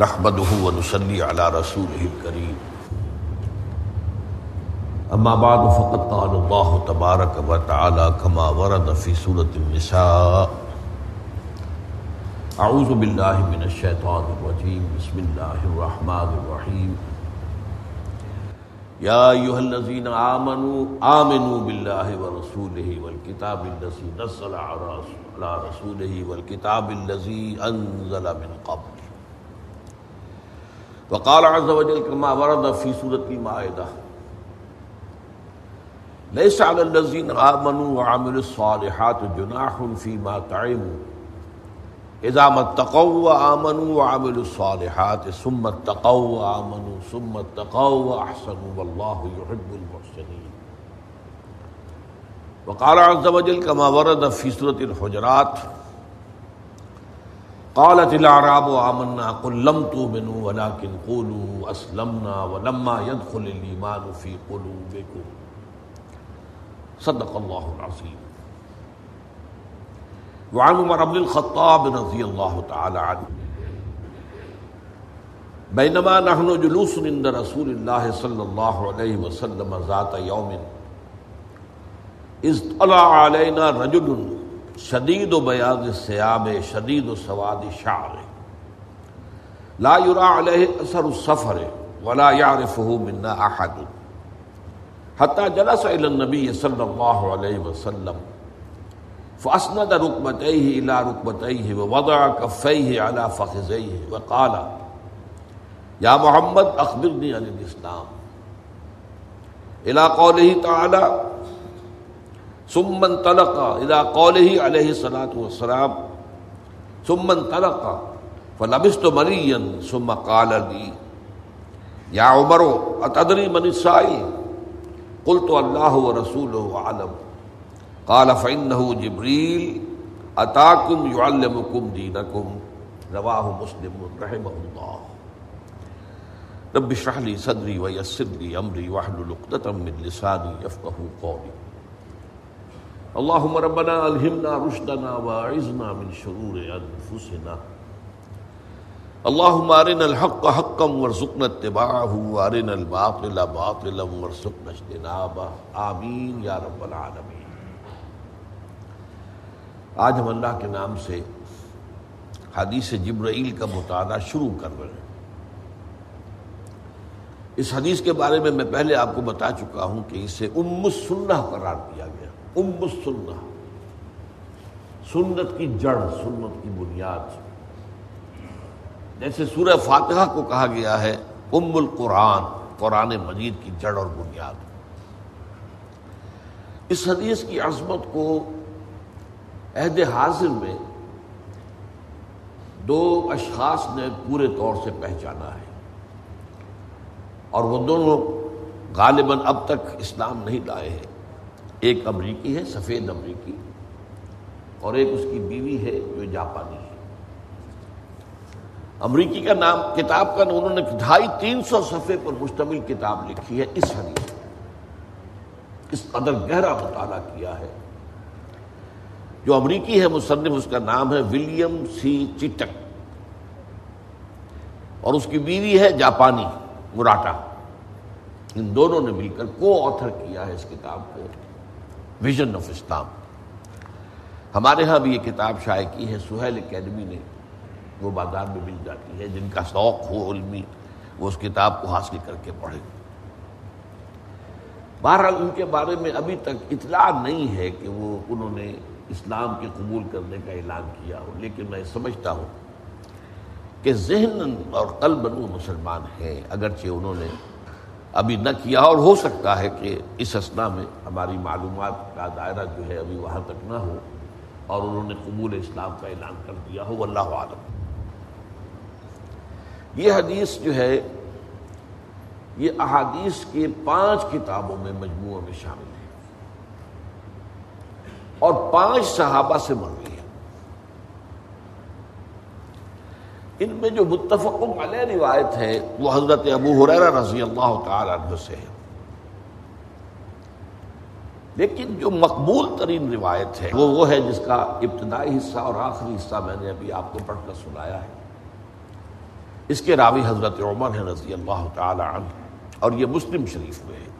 نحمده ونصلي على رسوله الكريم. أما بعد، فقد قال الله تبارك وتعالى كما ورد في سورة النساء. أعوذ بالله من الشيطان الرجيم. بسم الله الرحمن الرحيم. يا أيها الذين آمنوا آمنوا بالله ورسوله والكتاب الذي نزل على رسوله والكتاب الذي أنزل من قبل. وقال عز وجل كما ورد في سورة المائدة ليس على الذين آمنوا وعملوا الصالحات جناح فيما تعموا اذا ما اتقوا وامنوا وعملوا الصالحات ثم اتقوا وامنوا ثم اتقوا واحسنوا والله يحب المحسنين. وقال عز وجل كما ورد في سوره الحجرات قالت الاعراب آمنا قل لم تؤمنوا ولكن قولوا اسلمنا ولما يدخل الايمان في قلوبكم. صدق الله العظيم. وعن عمر بن الخطاب رضي الله تعالى عنه. بينما نحن جلوس عند رسول الله صلى الله عليه وسلم ذات يوم. اذ طلع علينا رجل شديد بياض الثياب شديد سواد الشعر لا يرى عليه اثر السفر ولا يعرفه منا احد۔ حتى جلس الى النبي صلى الله عليه وسلم، فاسند ركبتيه الى ركبتيه ووضع كفيه على فخذيه وقال يا محمد اخبرني عن الاسلام. الى قوله تعالى سمن تلقا ثم انطلق الى قوله عليه الصلاه والسلام. ثم انطلق فلبست مريا ثم قال لي، يا عمر اتدري من السائل؟ قلت، الله ورسوله اعلم قال، فإنه جبريل، أتاكم يعلمكم دينكم؟ رواه مسلم رحمه الله. رب اشرح لي صدري ويسر لي أمري واحلل عقدة من لساني يفقهوا قولي. اللهم ربنا ألهمنا رشدنا وأعذنا من شرور أنفسنا. اللهم أرنا الحق حقا وارزقنا اتباعه، وأرنا الباطل باطلا وارزقنا اجتنابه. آمين يا رب العالمين. آج ہم اللہ کے نام سے حدیث جبرائیل کا مطالعہ شروع کر رہے ہیں۔ اس حدیث کے بارے میں میں پہلے آپ کو بتا چکا ہوں کہ اسے ام السنہ قرار دیا گیا۔ ام السنہ سنت کی جڑ، سنت کی بنیاد۔ جیسے سورہ فاتحہ کو کہا گیا ہے ام القرآن، قرآن مجید کی جڑ اور بنیاد۔ اس حدیث کی عظمت کو عہد حاضر میں دو اشخاص نے پورے طور سے پہچانا ہے۔ اور وہ دونوں غالباً اب تک اسلام نہیں لائے ہیں۔ ایک امریکی ہے، سفید امریکی، اور ایک اس کی بیوی ہے جو جاپانی ہے۔ امریکی کا نام، کتاب کا انہوں نے ڈھائی تین سو صفحے پر مشتمل کتاب لکھی ہے اس حدیث اس قدر گہرا مطالعہ کیا ہے۔ جو امریکی ہے، مصنف، اس کا نام ہے ولیم سی چٹک اور اس کی بیوی ہے جاپانی، مراٹا۔ ان دونوں نے مل کر کو آتھر کیا ہے اس کتاب کو۔ ویژن آف اسلام ہمارے ہاں بھی یہ کتاب شائع کی ہے، سہیل اکیڈمی نے وہ بازار میں مل جاتی ہے، جن کا شوق ہو علمی، وہ اس کتاب کو حاصل کر کے پڑھے بہرحال ان کے بارے میں ابھی تک اطلاع نہیں ہے کہ وہ انہوں نے اسلام کے قبول کرنے کا اعلان کیا ہو، لیکن میں سمجھتا ہوں کہ ذہن اور قلب وہ مسلمان ہیں، اگرچہ انہوں نے ابھی نہ کیا اور ہو سکتا ہے کہ اس اسنا میں ہماری معلومات کا دائرہ جو ہے ابھی وہاں تک نہ ہو اور انہوں نے قبول اسلام کا اعلان کر دیا ہو اللہ عالم یہ حدیث جو ہے، یہ احادیث کے پانچ کتابوں میں مجموعہ میں شامل ہے۔ اور پانچ صحابہ سے مروی ہے ان میں جو متفق علیہ روایت ہے، وہ حضرت ابو حریرہ رضی اللہ تعالی عنہ سے ہے۔ لیکن جو مقبول ترین روایت ہے، وہ وہ ہے جس کا ابتدائی حصہ اور آخری حصہ میں نے ابھی آپ کو پڑھ کر سنایا ہے۔ اس کے راوی حضرت عمر ہے رضی اللہ تعالی عنہ، اور یہ مسلم شریف میں ہے۔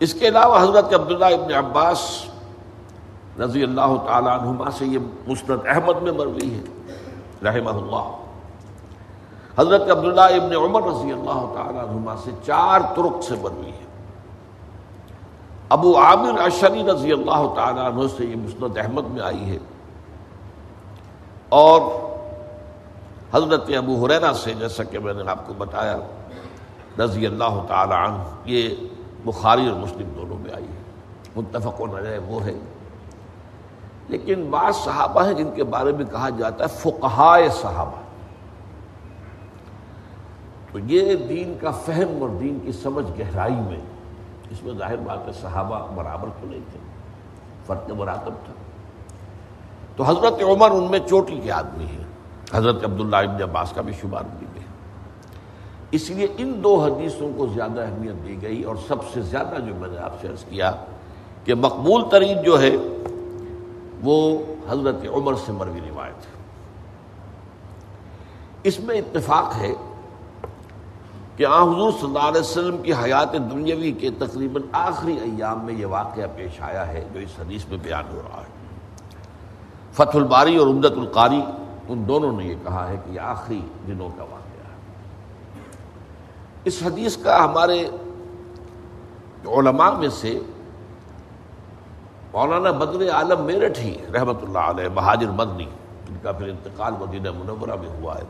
اس کے علاوہ حضرت عبداللہ ابن عباس رضی اللہ تعالیٰ عنہما سے یہ مسرت احمد میں مروی ہے۔ رحمہ اللہ حضرت عبداللہ ابن عمر رضی اللہ تعالیٰ عنہما سے چار ترک سے مروی ہے ابو عامر اشری رضی اللہ تعالیٰ عنہ سے یہ مسند احمد میں آئی ہے۔ اور حضرت ابو حریرہ سے جیسا کہ میں نے آپ کو بتایا رضی اللہ تعالی عنہ، یہ بخاری اور مسلم دونوں میں آئی ہے۔ متفق و نظر وہ ہے۔ لیکن بعض صحابہ ہیں جن کے بارے میں کہا جاتا ہے فقہائے صحابہ۔ تو یہ دین کا فہم اور دین کی سمجھ گہرائی میں اس میں ظاہر بات ہے صحابہ برابر تو نہیں تھے، فرق مراتب تھا۔ تو حضرت عمر ان میں چوٹی کے آدمی ہیں۔ حضرت عبداللہ ابن عباس کا بھی شمار دی گئی اس لیے ان دو حدیثوں کو زیادہ اہمیت دی گئی اور سب سے زیادہ جو میں نے آپ سے عرض کیا کہ مقبول ترین جو ہے وہ حضرت عمر سے مروی روایت ہے۔ اس میں اتفاق ہے کہ آ حضور صلی اللہ علیہ وسلم کی حیات دنیاوی کے تقریباً آخری ایام میں یہ واقعہ پیش آیا ہے جو اس حدیث میں بیان ہو رہا ہے۔ فتح الباری اور امدت القاری ان دونوں نے یہ کہا ہے کہ یہ آخری دنوں کا واقعہ ہے۔ اس حدیث کا ہمارے علماء میں سے مولانا بدر عالم میرٹھ ہی رحمت اللہ علیہ بہاجر مدنی، جن کا پھر انتقال مدینہ منورہ میں ہوا ہے۔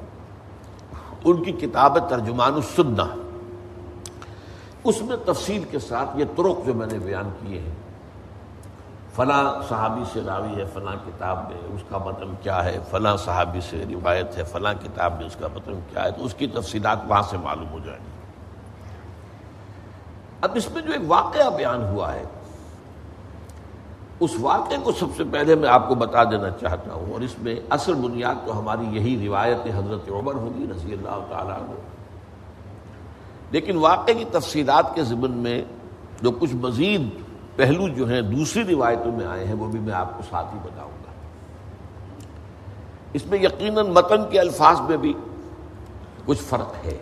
ان کی کتاب ترجمان السنہ۔ اس میں تفصیل کے ساتھ یہ ترک جو میں نے بیان کیے ہیں۔ فلاں صحابی سے راوی ہے، فلاں کتاب میں اس کا مطلب کیا ہے، فلاں صحابی سے روایت ہے، فلاں کتاب میں اس کا مطلب کیا ہے۔ تو اس کی تفصیلات وہاں سے معلوم ہو جائیں گی۔ اب اس میں جو ایک واقعہ بیان ہوا ہے اس واقعے کو سب سے پہلے میں آپ کو بتا دینا چاہتا ہوں، اور اس میں اصل بنیاد تو ہماری یہی روایت حضرت عمر ہوگی رضی اللہ تعالیٰ عنہ۔ لیکن واقعے کی تفصیلات کے ضمن میں جو کچھ مزید پہلو جو ہیں دوسری روایتوں میں آئے ہیں، وہ بھی میں آپ کو ساتھ ہی بتاؤں گا۔ اس میں یقیناً متن کے الفاظ میں بھی کچھ فرق ہے،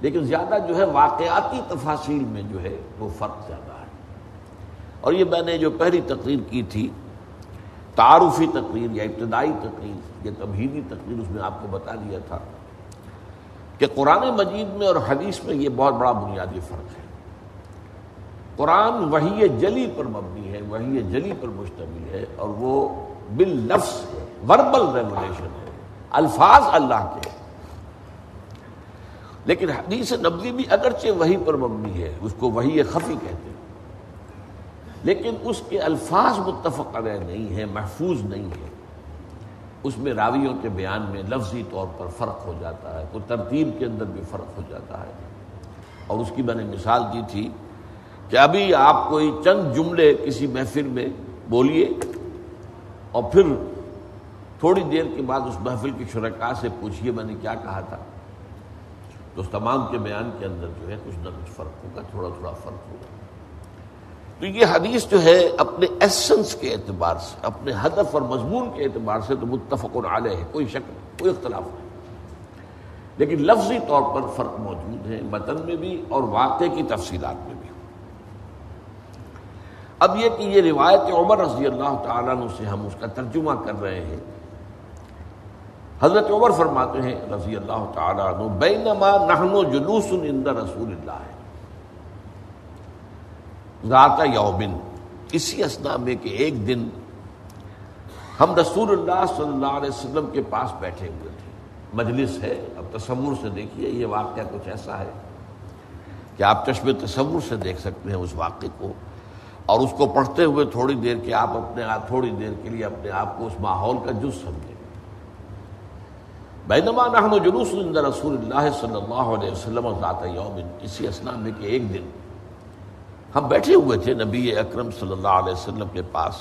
لیکن زیادہ جو ہے واقعاتی تفاصیل میں جو ہے وہ فرق زیادہ اور یہ میں نے جو پہلی تقریر کی تھی، تعارفی تقریر یا ابتدائی تقریر، یا تبہیدی تقریر، اس میں آپ کو بتا دیا تھا کہ قرآن مجید میں اور حدیث میں یہ بہت بڑا بنیادی فرق ہے۔ قرآن وہی جلی پر مبنی ہے وہی جلی پر مشتمل ہے اور وہ بال لفظ ہے وربل ریگولیشن ہے، الفاظ اللہ کے لیکن حدیث نبوی بھی اگرچہ وہی پر مبنی ہے، اس کو وہی خفی کہتے ہیں۔ لیکن اس کے الفاظ متفق علیہ نہیں ہے محفوظ نہیں ہے اس میں راویوں کے بیان میں لفظی طور پر فرق ہو جاتا ہے کوئی ترتیب کے اندر بھی فرق ہو جاتا ہے۔ اور اس کی میں نے مثال دی تھی کہ ابھی آپ کوئی چند جملے کسی محفل میں بولیے اور پھر تھوڑی دیر کے بعد اس محفل کی شرکا سے پوچھیے میں نے کیا کہا تھا۔ تو اس تمام کے بیان کے اندر جو ہے کچھ نہ کچھ فرق ہوگا، تھوڑا تھوڑا فرق ہوگا۔ تو یہ حدیث جو ہے اپنے ایسنس کے اعتبار سے، اپنے ہدف اور مضمون کے اعتبار سے تو متفق علیہ ہے، کوئی شک نہیں، کوئی اختلاف نہیں۔ لیکن لفظی طور پر فرق موجود ہے متن میں بھی اور واقع کی تفصیلات میں بھی۔ اب یہ کہ یہ روایت عمر رضی اللہ تعالیٰ عنہ سے ہم اس کا ترجمہ کر رہے ہیں۔ حضرت عمر فرماتے ہیں رضی اللہ تعالیٰ عنہ، بینما نحن جلوس عند رسول اللہ۔ ہے ذات یومن، اسی اسنا میں کہ ایک دن ہم رسول اللہ صلی اللہ علیہ وسلم کے پاس بیٹھے ہوئے تھے۔ مجلس ہے، اب تصور سے دیکھیے، یہ واقعہ کچھ ایسا ہے کہ آپ چشم تصور سے دیکھ سکتے ہیں اس واقعے کو۔ اور اس کو پڑھتے ہوئے تھوڑی دیر کے آپ اپنے آپ، تھوڑی دیر کے لیے اپنے آپ کو اس ماحول کا جز سمجھیں۔ بینما نحن جلوس عند رسول اللہ صلی اللہ علیہ وسلم ذات یوم اسی اسنا میں کہ ایک دن ہم بیٹھے ہوئے تھے نبی اکرم صلی اللہ علیہ وسلم کے پاس۔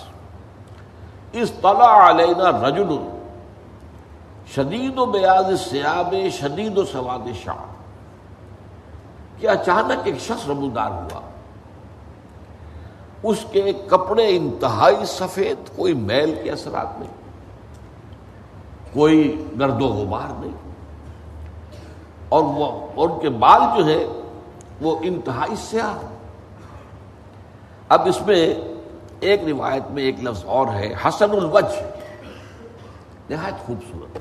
اس طلع علینا رجل شدید و بیاض سیاب شدید و سواد شاہ کہ اچانک ایک شخص ربودار ہوا۔ اس کے کپڑے انتہائی سفید، کوئی میل کے اثرات نہیں۔ کوئی گرد و غبار نہیں۔ اور وہ ان کے بال جو ہے وہ انتہائی سیاہ۔ اب اس میں ایک روایت میں ایک لفظ اور ہے، حسن الوج نہایت خوبصورت۔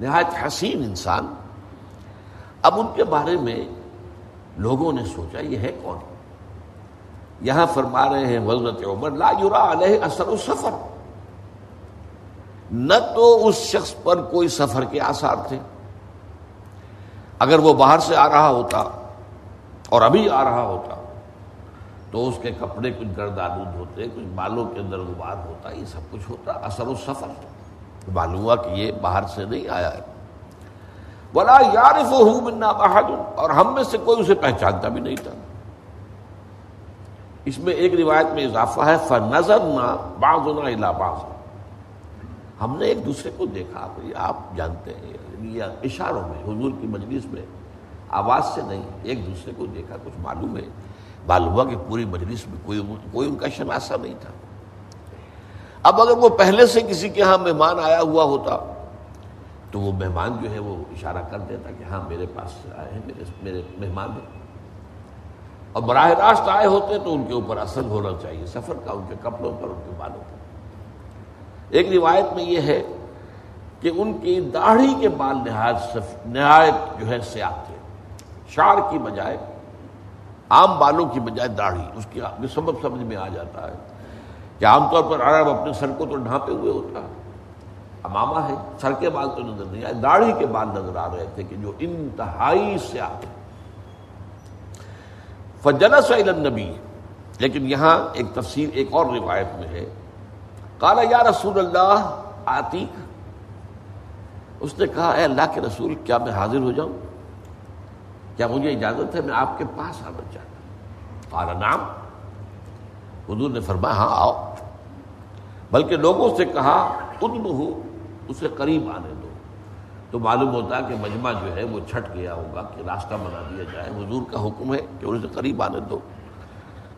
نہایت حسین انسان۔ اب ان کے بارے میں لوگوں نے سوچا، یہ ہے کون؟ یہاں فرما رہے ہیں حضرت عمر، لا یورا علیہ اثر و سفر نہ تو اس شخص پر کوئی سفر کے آثار تھے۔ اگر وہ باہر سے آ رہا ہوتا اور ابھی آ رہا ہوتا تو اس کے کپڑے کچھ گرد آلود ہوتے، کچھ بالوں کے اندر غبار ہوتا، یہ سب کچھ ہوتا، اثر و سفر۔ معلوم ہوا کہ یہ باہر سے نہیں آیا ہے۔ بلا یارف ہوں منا بہادر اور ہم میں سے کوئی اسے پہچانتا بھی نہیں تھا۔ اس میں ایک روایت میں اضافہ ہے نظر نہ باز نہ باز ہم نے ایک دوسرے کو دیکھا آپ جانتے ہیں اشاروں میں، حضور کی مجلس میں آواز سے نہیں، ایک دوسرے کو دیکھا، کچھ معلوم ہے۔ معلوم ہوا کہ پوری مجلس میں کوئی کوئی ان کا شناسا نہیں تھا۔ اب اگر وہ پہلے سے کسی کے ہاں مہمان آیا ہوا ہوتا، تو وہ مہمان جو ہے وہ اشارہ کر دیتا کہ ہاں میرے پاس آئے ہیں، میرے میرے مہمان ہیں۔ اور براہ راست آئے ہوتے تو ان کے اوپر اثر ہونا چاہیے، سفر کا، ان کے کپڑوں پر، ان کے بالوں پر۔ ایک روایت میں یہ ہے کہ ان کی داڑھی کے بال نہایت نہایت جو ہے سیاہ تھے۔ شار کی بجائے عام بالوں کی بجائے داڑھی، اس کی سبب سمجھ میں آ جاتا ہے کہ عام طور پر عرب اپنے سر کو تو ڈھانپے ہوئے ہوتا ہے۔ اماما ہے، سر کے بال تو نظر نہیں آئے، داڑھی کے بال نظر آ رہے تھے کہ جو انتہائی سیاہ تھے۔ فجلس نبی لیکن یہاں ایک تفسیر، ایک اور روایت میں ہے۔ کالا یا رسول اللہ آتی اس نے کہا، اے اللہ کے رسول، کیا میں حاضر ہو جاؤں؟ کیا مجھے اجازت ہے، میں آپ کے پاس آنا چاہتا ہوں۔ نام حضور نے فرمایا ہاں آؤ۔ بلکہ لوگوں سے کہا ادب ہو اسے قریب آنے دو۔ تو معلوم ہوتا کہ مجمع جو ہے، وہ چھٹ گیا ہوگا، کہ راستہ بنا دیا جائے۔ حضور کا حکم ہے کہ اسے قریب آنے دو۔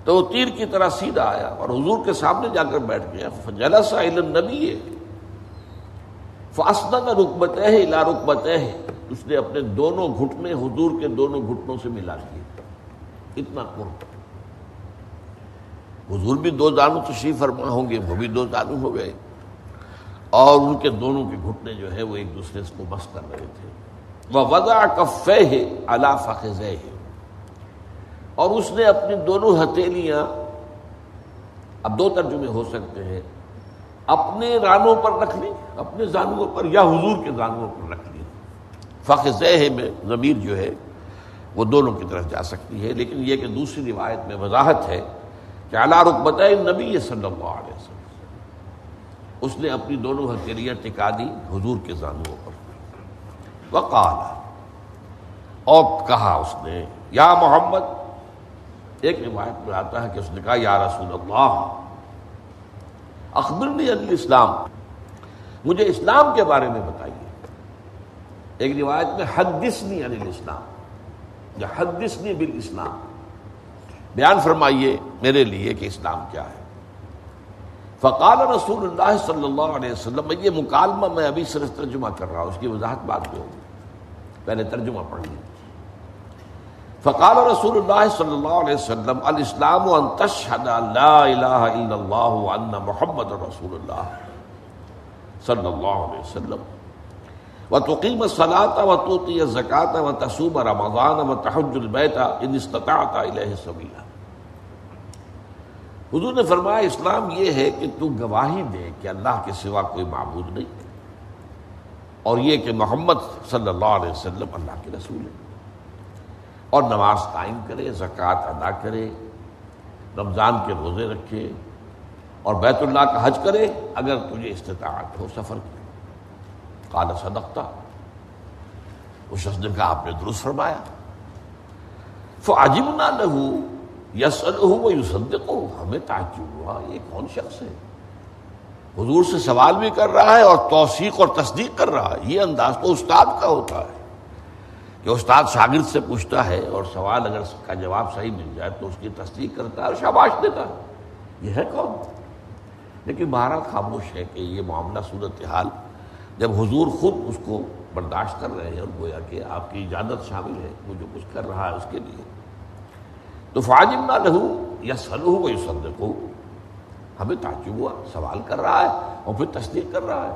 تو وہ تیر کی طرح سیدھا آیا اور حضور کے سامنے جا کر بیٹھ گیا۔ جلسا علم نبی ہے فاسدہ رکبت ہے الا رکبت ہے اس نے اپنے دونوں گھٹنے حضور کے دونوں گھٹنوں سے ملا دیے اتنا قرب۔ حضور بھی دو دانوں تشریف فرما ہوں گے، وہ بھی دو دانوں ہو گئے۔ اور ان کے دونوں کے گھٹنے جو ہے وہ ایک دوسرے کو بس کر رہے تھے۔ وہ وضع کفے ہے اللہ فخذ ہے اور اس نے اپنی دونوں ہتھیلیاں، اب دو ترجمے ہو سکتے ہیں، اپنے رانوں پر رکھ لی، اپنے زانوں پر یا حضور کے زانوں پر رکھ لی۔ فخ میں ضمیر جو ہے، وہ دونوں کی طرف جا سکتی ہے، لیکن یہ کہ دوسری روایت میں وضاحت ہے کہ اللہ رقبت نبی صلی اللہ علیہ وسلم اس نے اپنی دونوں ہتھیلیاں ٹکا دی حضور کے زانوں پر۔ وقال، اور کہا اس نے، یا محمد، ایک روایت میں آتا ہے کہ اس نے کہا، یا رسول اللہ، اخبرنی علی اسلام مجھے اسلام کے بارے میں بتائیے۔ ایک روایت میں حدثنی علی الاسلام، یا حدثنی بالاسلام۔ بیان فرمائیے میرے لیے کہ اسلام کیا ہے۔ فقال رسول اللہ صلی اللہ علیہ وسلم، یہ مکالمہ میں ابھی صرف ترجمہ کر رہا ہوں، اس کی وضاحت بات جو ہوگی۔ پہلے ترجمہ پڑھ لیجیے فقال رسول اللہ صلی اللہ علیہ وسلم، الاسلام ان تشهد لا الہ الا اللہ وان محمد رسول اللہ صلی اللہ علیہ وسلم۔ وتقيم الصلاة وتؤتي الزكاة وتصوم رمضان وتحج البيت ان استطعت اليه سبيلا. حضور نے فرمایا، اسلام یہ ہے کہ تو گواہی دے کہ اللہ کے سوا کوئی معبود نہیں اور یہ کہ محمد صلی اللہ علیہ وسلم اللہ کے رسول ہے اور نماز قائم کرے، زکوٰۃ ادا کرے، رمضان کے روزے رکھے اور بیت اللہ کا حج کرے، اگر تجھے استطاعت ہو سفر کی۔ کالا صدقتا اس شخص نے کہا، آپ نے درست فرمایا۔ فاجم نہ لہو یس وہ ہمیں تعجب ہوا، یہ کون شخص ہے؟ حضور سے سوال بھی کر رہا ہے اور توثیق اور تصدیق کر رہا ہے۔ یہ انداز تو استاد کا ہوتا ہے کہ استاد شاگرد سے پوچھتا ہے اور سوال اگر اس کا جواب صحیح مل جائے تو اس کی تصدیق کرتا ہے اور شاباش دیتا ہے۔ یہ ہے کون؟ لیکن بہرحال خاموش ہے کہ یہ معاملہ صورت حال جب حضور خود اس کو برداشت کر رہے ہیں اور گویا کہ آپ کی اجازت شامل ہے، وہ جو کچھ کر رہا ہے اس کے لیے۔ تو فاجم نہ لہو یا سلو وہ یوسد ہمیں تعجب ہوا، سوال کر رہا ہے اور پھر تصدیق کر رہا ہے۔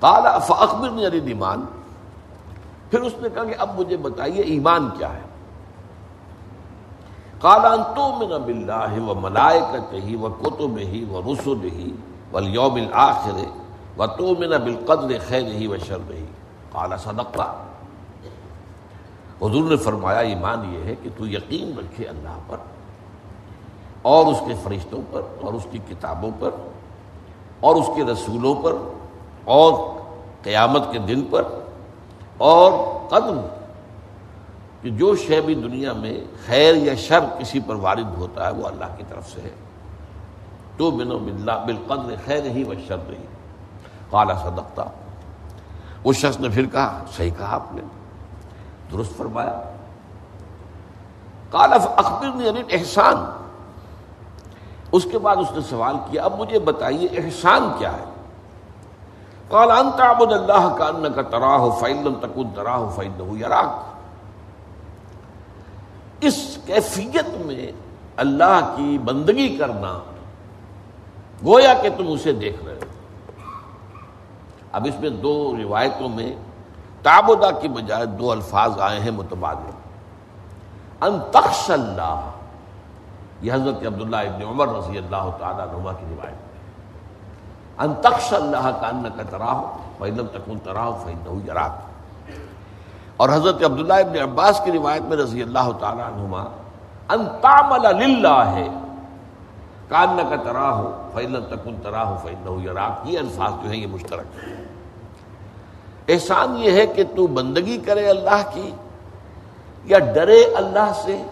کالا فخبر نے علی ایمان پھر اس نے کہا کہ اب مجھے بتائیے ایمان کیا ہے۔ کالا تو من بلّہ و ملائکت ہی و کتب ہی و رسول ہی و یوم آخر و تو بالقدر خیر ہی و شرب ہی کالا صدقہ۔ حضور نے فرمایا، ایمان یہ ہے کہ تو یقین رکھے اللہ پر اور اس کے فرشتوں پر اور اس کی کتابوں پر اور اس کے رسولوں پر اور قیامت کے دن پر اور قدم کہ جو شے بھی دنیا میں خیر یا شر کسی پر وارد ہوتا ہے، وہ اللہ کی طرف سے ہے۔ تو بنو بلّہ بالقدر خیر ہی و شر رہی کالا صدقتا اس شخص نے پھر کہا، صحیح کہا آپ نے، درست فرمایا۔ کالف اخبر نے احسان اس کے بعد اس نے سوال کیا، اب مجھے بتائیے احسان کیا ہے؟ کال انت اللہ کا ان کا تراہ فیلم تکن تراہ فیل یراک۔ اس کیفیت میں اللہ کی بندگی کرنا گویا کہ تم اسے دیکھ رہے ہو۔ اب اس میں دو روایتوں میں تابودا کی بجائے دو الفاظ آئے ہیں متبادل۔ ان تخش اللہ، یہ حضرت عبداللہ ابن عمر رضی اللہ تعالیٰ نما کی روایت ان تخش اللہ کا ان کا تراہ فیلم تکن تراہ فیل یراک۔ اور حضرت عبداللہ ابن عباس کی روایت میں رضی اللہ تعالیٰ عنہما، ان تعمل للہ ہے۔ کان کا تراہ فیلم تکن تراہ فیل یراک یہ الفاظ جو ہیں، یہ مشترک ہیں۔ احسان یہ ہے کہ تو بندگی کرے اللہ کی، یا ڈرے اللہ سے،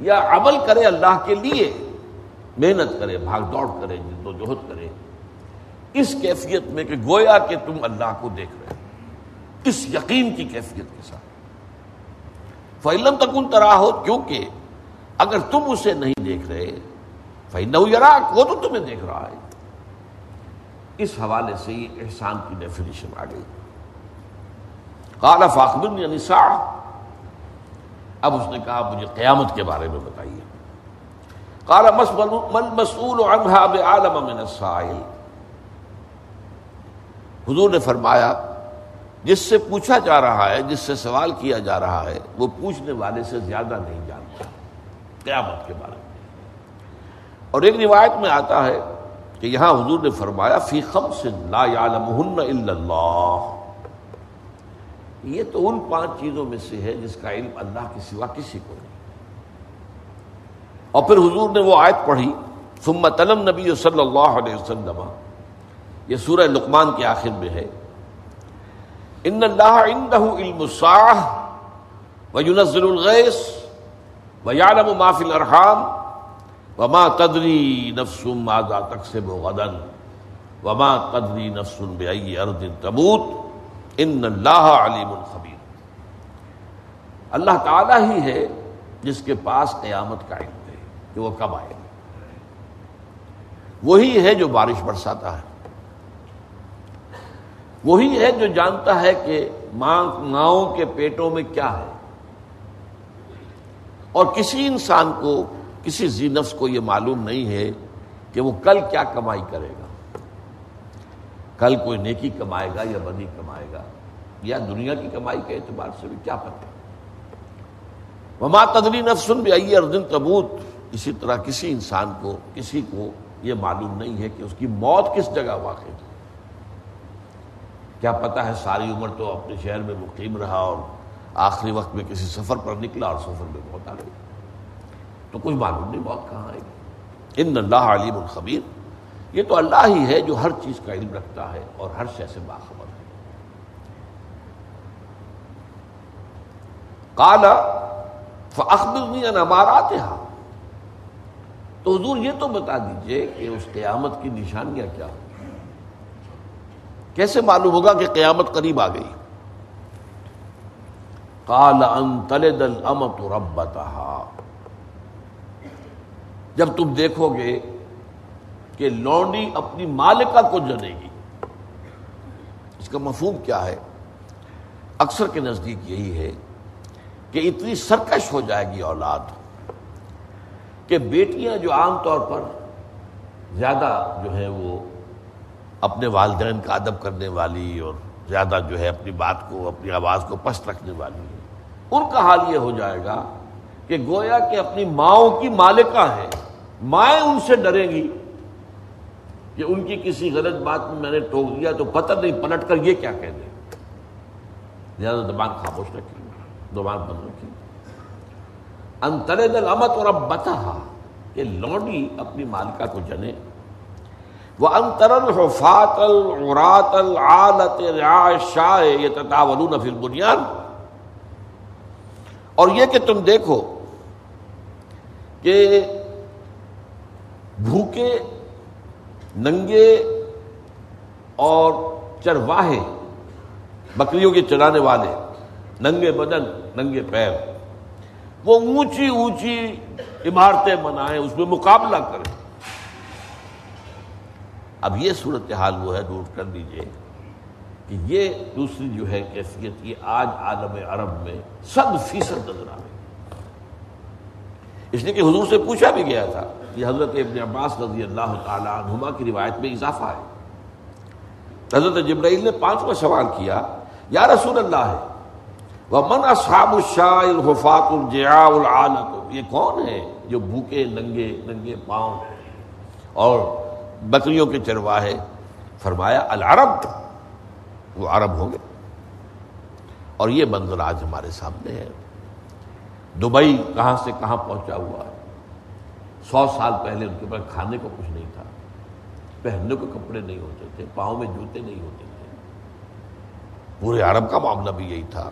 یا عمل کرے اللہ کے لیے۔ محنت کرے، بھاگ دوڑ کرے، جد و جہد کرے۔ اس کیفیت میں کہ گویا کہ تم اللہ کو دیکھ رہے اس یقین کی کیفیت کے ساتھ۔ فعلم تکن ترا ہو کیونکہ اگر تم اسے نہیں دیکھ رہے فائن وہ تو تمہیں دیکھ رہا ہے۔ اس حوالے سے یہ احسان کی ڈیفینیشن آ گئی۔ کالا فاخبر یعنی اب اس نے کہا، مجھے قیامت کے بارے میں بتائیے۔ کالا من مسول عالم من السائل حضور نے فرمایا، جس سے پوچھا جا رہا ہے، جس سے سوال کیا جا رہا ہے، وہ پوچھنے والے سے زیادہ نہیں جانتا۔ قیامت کے بارے میں۔ اور ایک روایت میں آتا ہے کہ یہاں حضور نے فرمایا، فی سے لا الا اللہ۔ یہ تو ان پانچ چیزوں میں سے ہے جس کا علم اللہ کے سوا کسی کو نہیں۔ اور پھر حضور نے وہ آیت پڑھی، ثم تلم نبی صلی اللہ علیہ وسلم۔ یہ سورہ لقمان کے آخر میں ہے۔ ان اللہ عنده علم الساعه وينزل الغيث ويعلم ما في الارحام۔ وما تدري نفس ماذا تكسب غدا وما تدري نفس باي ارض تموت ان اللہ علیم الخبیر اللہ تعالی ہی ہے جس کے پاس قیامت کا علم ہے کہ وہ کب آئے۔ وہی ہے جو بارش برساتا ہے۔ وہی ہے جو جانتا ہے کہ ماں ماؤں کے پیٹوں میں کیا ہے۔ اور کسی انسان کو کسی زی نفس کو یہ معلوم نہیں ہے کہ وہ کل کیا کمائی کرے گا۔ کل کوئی نیکی کمائے گا یا بدی کمائے گا، یا دنیا کی کمائی کے اعتبار سے بھی کیا پتہ۔ وما تدری نفسن بھی آئیے اردن تبوت اسی طرح کسی انسان کو، کسی کو یہ معلوم نہیں ہے کہ اس کی موت کس جگہ واقع ہے۔ کیا پتہ ہے ساری عمر تو اپنے شہر میں مقیم رہا اور آخری وقت میں کسی سفر پر نکلا اور سفر میں موت آ گئی۔ تو کچھ معلوم نہیں موت کہاں آئے گی ان اللہ علیم الخبیر۔ یہ تو اللہ ہی ہے جو ہر چیز کا علم رکھتا ہے اور ہر شے سے باخبر ہے۔ کالا فخبر نمارات تو حضور یہ تو بتا دیجیے کہ اس قیامت کی نشانیاں کیا ہوں۔ کیسے معلوم ہوگا کہ قیامت قریب آ گئی؟ کالا ان تلد الامت ربتہا۔ جب تم دیکھو گے کہ لونڈی اپنی مالکہ کو جنے گی۔ اس کا مفہوم کیا ہے؟ اکثر کے نزدیک یہی ہے کہ اتنی سرکش ہو جائے گی اولاد کہ بیٹیاں جو عام طور پر زیادہ جو ہے وہ اپنے والدین کا ادب کرنے والی اور زیادہ جو ہے اپنی بات کو، اپنی آواز کو پست رکھنے والی ہے ان کا حال یہ ہو جائے گا کہ گویا کہ اپنی ماؤں کی مالکہ ہیں۔ مائیں ان سے ڈریں گی کہ ان کی کسی غلط بات میں میں نے ٹوک دیا تو پتہ نہیں، پلٹ کر یہ کیا کہہ دیں؟ زیادہ دماغ خاموش رکھی دماغ بند رکھی انترے دل امت اور اب بتا کہ لوڈی اپنی مالکہ کو جنے۔ وہ انترل حفات العرات العالت شاہ یہ تتاولون فی البنیان۔ اور یہ کہ تم دیکھو کہ بھوکے، ننگے اور چرواہے بکریوں کے چلانے والے، ننگے بدن، ننگے پیر۔ وہ اونچی اونچی عمارتیں بنائیں، اس میں مقابلہ کریں۔ اب یہ صورت حال وہ ہے، نوٹ کر دیجیے کہ یہ دوسری جو ہے کیفیت، یہ آج عالم عرب میں صد فیصد نظر آ رہی اس لیے کہ حضور سے پوچھا بھی گیا تھا یہ حضرت ابن عباس رضی اللہ تعالی عنہما کی روایت میں اضافہ ہے۔ حضرت جبرائیل نے پانچواں سوال کیا، یا رسول اللہ ہے وہ من اصحاب الشاہ الحفاط الجیا العالت یہ کون ہے جو بھوکے، ننگے ننگے پاؤں اور بکریوں کے چرواہے فرمایا، العرب۔ وہ عرب ہوں گے۔ اور یہ منظر آج ہمارے سامنے ہے۔ دبئی کہاں سے کہاں پہنچا ہوا ہے؟ سو سال پہلے ان کے پاس کھانے کو کچھ نہیں تھا۔ پہننے کو کپڑے نہیں ہوتے تھے، پاؤں میں جوتے نہیں ہوتے تھے۔ پورے عرب کا معاملہ بھی یہی تھا۔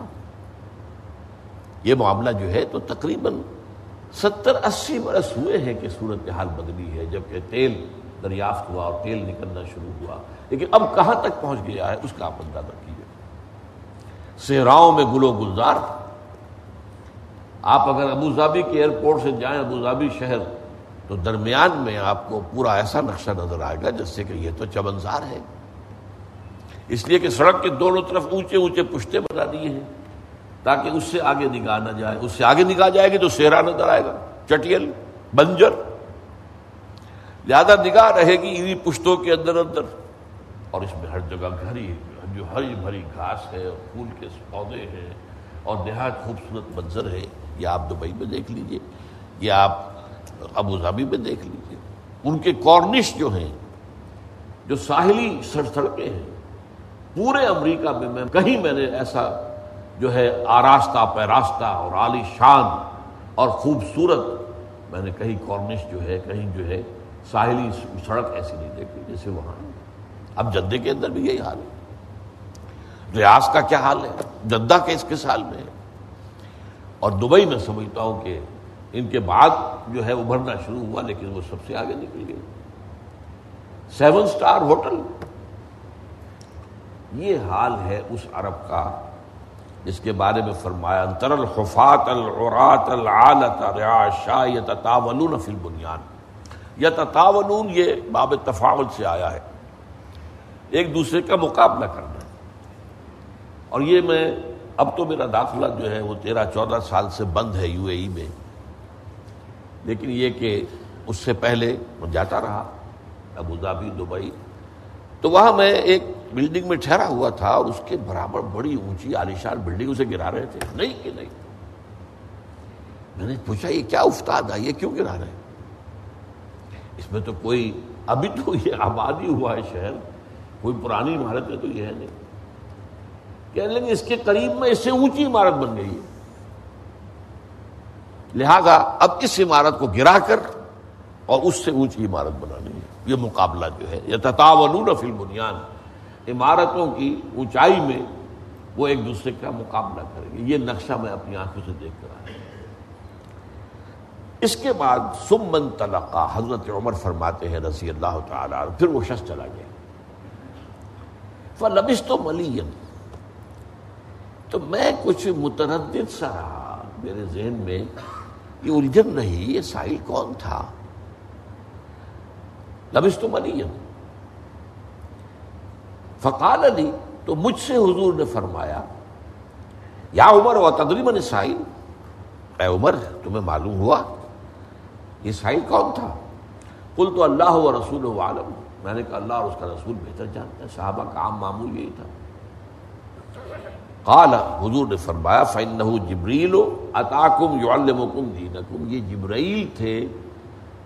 یہ معاملہ جو ہے تو تقریباً ستر اسی برس ہوئے ہیں کہ صورت حال بدلی ہے، جبکہ تیل دریافت ہوا اور تیل نکلنا شروع ہوا۔ لیکن اب کہاں تک پہنچ گیا ہے، اس کا آپ اندازہ کیجیے صحراؤں میں گلو گلزار آپ اگر ابوظہبی کے ایئرپورٹ سے جائیں ابوظہبی شہر، تو درمیان میں آپ کو پورا ایسا نقشہ نظر آئے گا جس سے کہ یہ تو چمنزار ہے۔ اس لیے کہ سڑک کے دونوں طرف اونچے اونچے پشتے بنا دیے ہیں تاکہ اس سے آگے نگاہ نہ جائے۔ اس سے آگے نگاہ جائے گی تو سہرا نظر آئے گا، چٹیل، بنجر۔ زیادہ نگاہ رہے گی انہیں پشتوں کے اندر اندر۔ اور اس میں ہر جگہ گھری، جو ہری بھری گھاس ہے اور پھول کے پودے ہیں اور نہایت خوبصورت منظر ہے۔ یہ آپ دبئی میں دیکھ لیجیے یہ آپ ابو ظہبی میں دیکھ لیجیے ان کے کارنش جو ہیں، جو ساحلی سڑکیں ہیں، پورے امریکہ میں میں کہیں میں نے ایسا جو ہے آراستہ، پیراستہ اور عالی شان اور خوبصورت میں نے کہیں کارنش جو ہے، کہیں جو ہے ساحلی سڑک ایسی نہیں دیکھی جیسے وہاں۔ اب جدے کے اندر بھی یہی حال ہے۔ ریاض کا کیا حال ہے؟ جدہ کے اس کے سال میں ہے۔ اور دبئی میں سمجھتا ہوں کہ ان کے بعد جو ہے ابھرنا شروع ہوا، لیکن وہ سب سے آگے نکل گئے۔ Seven star hotel. یہ حال ہے اس عرب کا، جس کے بارے میں فرمایا، انتر الحفات العرات العالت یتتاولون فی البنیان۔ یتتاولون یہ باب تفاول سے آیا ہے۔ ایک دوسرے کا مقابلہ کرنا اور یہ میں اب تو میرا داخلہ جو ہے وہ تیرہ چودہ سال سے بند ہے یو اے ای میں۔ لیکن یہ کہ اس سے پہلے وہ جاتا رہا ابوظہبی دبئی۔ تو وہاں میں ایک بلڈنگ میں ٹھہرا ہوا تھا اور اس کے برابر بڑی اونچی عالیشان بلڈنگ اسے گرا رہے تھے۔ نہیں کہ نہیں۔ میں نے پوچھا، یہ کیا افتاد ہے؟ یہ کیوں گرا رہے اس میں تو کوئی، ابھی تو یہ آبادی ہوا ہے شہر۔ کوئی پرانی عمارت تو یہ ہے نہیں۔ کہنے لگے اس کے قریب میں اس سے اونچی عمارت بن گئی ہے۔ لہذا اب اس عمارت کو گرا کر اور اس سے اونچی عمارت بنانی ہے۔ یہ مقابلہ جو ہے یہ تتاون فی البنیان۔ عمارتوں کی اونچائی میں وہ ایک دوسرے کا مقابلہ کریں گے۔ یہ نقشہ میں اپنی آنکھوں سے دیکھ کر آیا۔ اس کے بعد سمن تلقا، حضرت عمر فرماتے ہیں رضی اللہ تعالی پھر وہ شخص چلا گیا۔ فلبس تو ملین تو میں کچھ متردد سا رہا میرے ذہن میں یہ الجھن نہیں، یہ ساحل کون تھا؟ لبس تو فقال علی، تو مجھ سے حضور نے فرمایا، یا عمر و تدریمن ساحل۔ اے عمر، تمہیں معلوم ہوا یہ ساحل کون تھا؟ کل تو اللہ و رسول و عالم میں نے کہا، اللہ اور اس کا رسول بہتر جانتا ہے صحابہ کا عام معمول یہی تھا۔ قال، حضور نے فرمایا فن جبریل اطاکم یعلمکم دینکم یہ جبرائیل تھے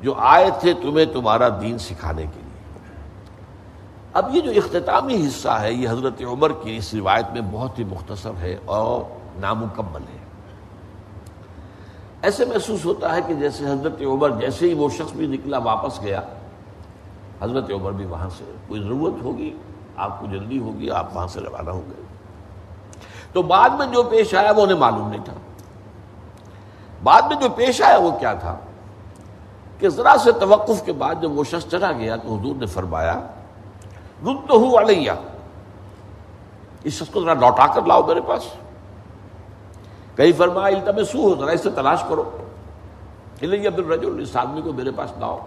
جو آئے تھے تمہیں تمہارا دین سکھانے کے لیے۔ اب یہ جو اختتامی حصہ ہے، یہ حضرت عمر کی اس روایت میں بہت ہی مختصر ہے اور نامکمل ہے۔ ایسے محسوس ہوتا ہے کہ جیسے حضرت عمر، جیسے ہی وہ شخص بھی نکلا واپس گیا، حضرت عمر بھی وہاں سے، کوئی ضرورت ہوگی؟ آپ کو جلدی ہوگی، آپ وہاں سے روانہ ہو گئے تو بعد میں جو پیش آیا وہ انہیں معلوم نہیں تھا۔ بعد میں جو پیش آیا وہ کیا تھا؟ کہ ذرا سے توقف کے بعد جب وہ شخص چلا گیا تو حضور نے فرمایا رد ہوں علیہ اس شخص کو ذرا لوٹا کر لاؤ میرے پاس۔ کئی فرمایا التم سو ہو ذرا اس سے تلاش کرو۔ عبد الرجل اس آدمی کو میرے پاس لاؤ۔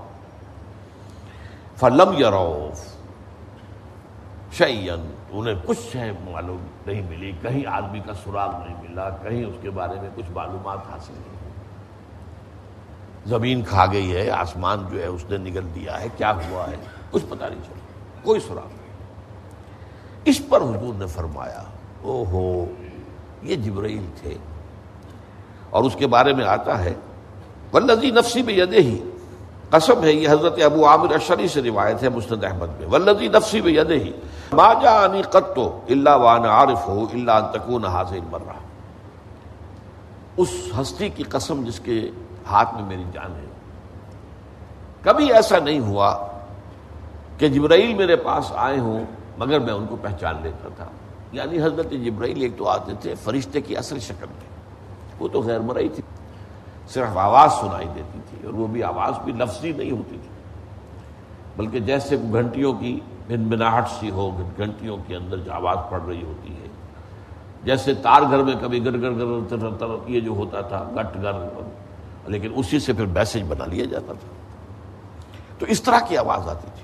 فلم یا روف شعین انہیں کچھ ہے معلوم نہیں ملی، کہیں آدمی کا سراغ نہیں ملا، کہیں اس کے بارے میں کچھ معلومات حاصل نہیں زمین کھا گئی ہے، آسمان جو ہے اس نے نگل دیا ہے، کیا ہوا ہے؟ کچھ پتہ نہیں چلا، کوئی سراغ نہیں۔ اس پر حضور نے فرمایا او ہو یہ جبرائیل تھے۔ اور اس کے بارے میں آتا ہے ولزی نفسی میں یدے ہی قسم ہے، یہ حضرت ابو عامر اشری سے روایت ہے مستد احمد میں۔ ولزی نفسی میں یدے ہی ما جانی قطو اللہ وان عارف ہو اللہ تکون حاضر مرہ اس ہستی کی قسم جس کے ہاتھ میں میری جان ہے۔ کبھی ایسا نہیں ہوا کہ جبرائیل میرے پاس آئے ہوں مگر میں ان کو پہچان لیتا تھا۔ یعنی حضرت جبرائیل ایک تو آتے تھے، فرشتے کی اصل شکل میں وہ تو غیر مرئی تھی، صرف آواز سنائی دیتی تھی اور وہ بھی آواز بھی لفظی نہیں ہوتی تھی، بلکہ جیسے گھنٹیوں کی بن سی ہو گھنٹیوں کے اندر جو آواز پڑ رہی ہوتی ہے۔ جیسے تار گھر میں کبھی گر گر گر یہ جو ہوتا تھا گٹ گر لیکن اسی سے پھر میسج بنا لیا جاتا تھا۔ تو اس طرح کی آواز آتی تھی۔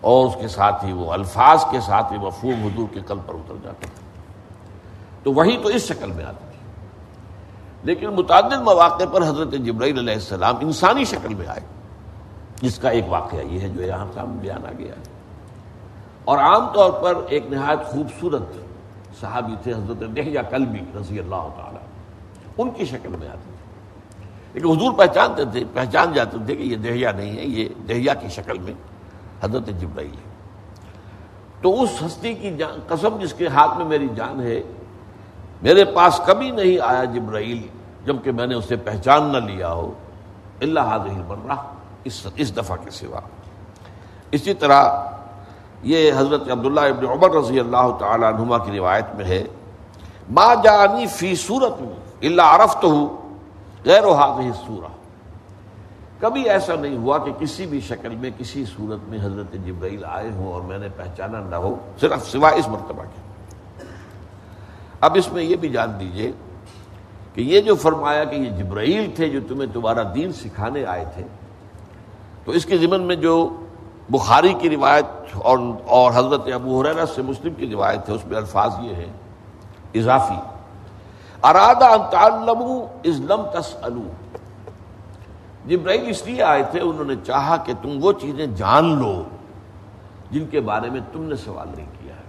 اور اس کے ساتھ ہی وہ الفاظ کے ساتھ ہی مفہوم حضور کے قلب پر اتر جاتا تھا تو وہی تو اس شکل میں آتی تھی۔ لیکن متعدد مواقع پر حضرت جبرائیل علیہ السلام انسانی شکل میں آئے۔ جس کا ایک واقعہ یہ ہے جو یہاں سامنے بیان آ گیا ہے اور عام طور پر ایک نہایت خوبصورت صحابی تھے، حضرت دہیا کلبی رضی اللہ تعالی۔ ان کی شکل میں آتے تھے۔ لیکن حضور پہچانتے تھے، پہچان جاتے تھے کہ یہ دہیا نہیں ہے، یہ دہیا کی شکل میں حضرت جبرائیل ہے۔ تو اس ہستی کی جان، قسم جس کے ہاتھ میں میری جان ہے، میرے پاس کبھی نہیں آیا جبرائیل جبکہ میں نے اسے پہچان نہ لیا ہو۔ اللہ حاضر بن رہا اس اس دفعہ کے سوا۔ اسی طرح یہ حضرت عبداللہ ابن عمر رضی اللہ تعالیٰ عنہما کی روایت میں ہے، ما جانی فی صورت اللہ عرف تو ہوں غیر و حاضر سورہ کبھی ایسا نہیں ہوا کہ کسی بھی شکل میں، کسی صورت میں حضرت جبرائیل آئے ہوں اور میں نے پہچانا نہ ہو، صرف سوائے اس مرتبہ کے۔ اب اس میں یہ بھی جان دیجیے کہ یہ جو فرمایا کہ یہ جبرائیل تھے جو تمہیں تمہارا دین سکھانے آئے تھے، تو اس کے ضمن میں جو بخاری کی روایت اور اور حضرت ابو حریرہ سے مسلم کی روایت ہے، اس میں الفاظ یہ ہیں، اضافی۔ ارادہ ازلم تس جبرائیل اس لیے آئے تھے، انہوں نے چاہا کہ تم وہ چیزیں جان لو جن کے بارے میں تم نے سوال نہیں کیا ہے۔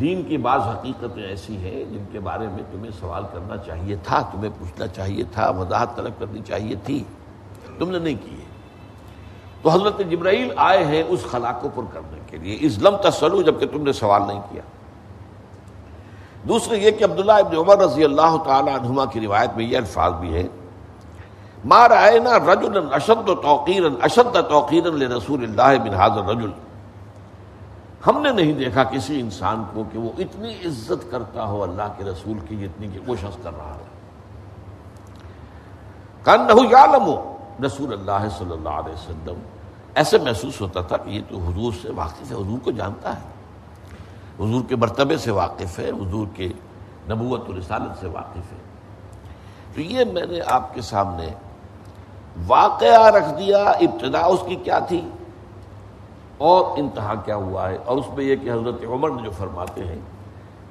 دین کی بعض حقیقتیں ایسی ہیں جن کے بارے میں تمہیں سوال کرنا چاہیے تھا، تمہیں پوچھنا چاہیے تھا، وضاحت طلب کرنی چاہیے تھی، تم نے نہیں کی ہے تو حضرت جبرائیل آئے ہیں اس خلا کو پر کرنے کے لیے۔ اسلم تسلو جبکہ تم نے سوال نہیں کیا۔ دوسرے یہ کہ عبداللہ ابن عمر رضی اللہ تعالی عنہما کی روایت میں یہ الفاظ بھی ہے مار آئے نا رجل اشد و توقیر اشد توقیر رسول اللہ بن حاضر رجل ہم نے نہیں دیکھا کسی انسان کو کہ وہ اتنی عزت کرتا ہو اللہ کے رسول کی، جتنی کہ وہ شخص کر رہا ہے۔ کان نہ رسول اللہ صلی اللہ علیہ وسلم، ایسے محسوس ہوتا تھا کہ یہ تو حضور سے واقف ہے، حضور کو جانتا ہے۔ حضور کے مرتبے سے واقف ہے، حضور کے نبوت و رسالت سے واقف ہے۔ تو یہ میں نے آپ کے سامنے واقعہ رکھ دیا، ابتدا اس کی کیا تھی، اور انتہا کیا ہوا ہے۔ اور اس میں یہ کہ حضرت عمر نے جو فرماتے ہیں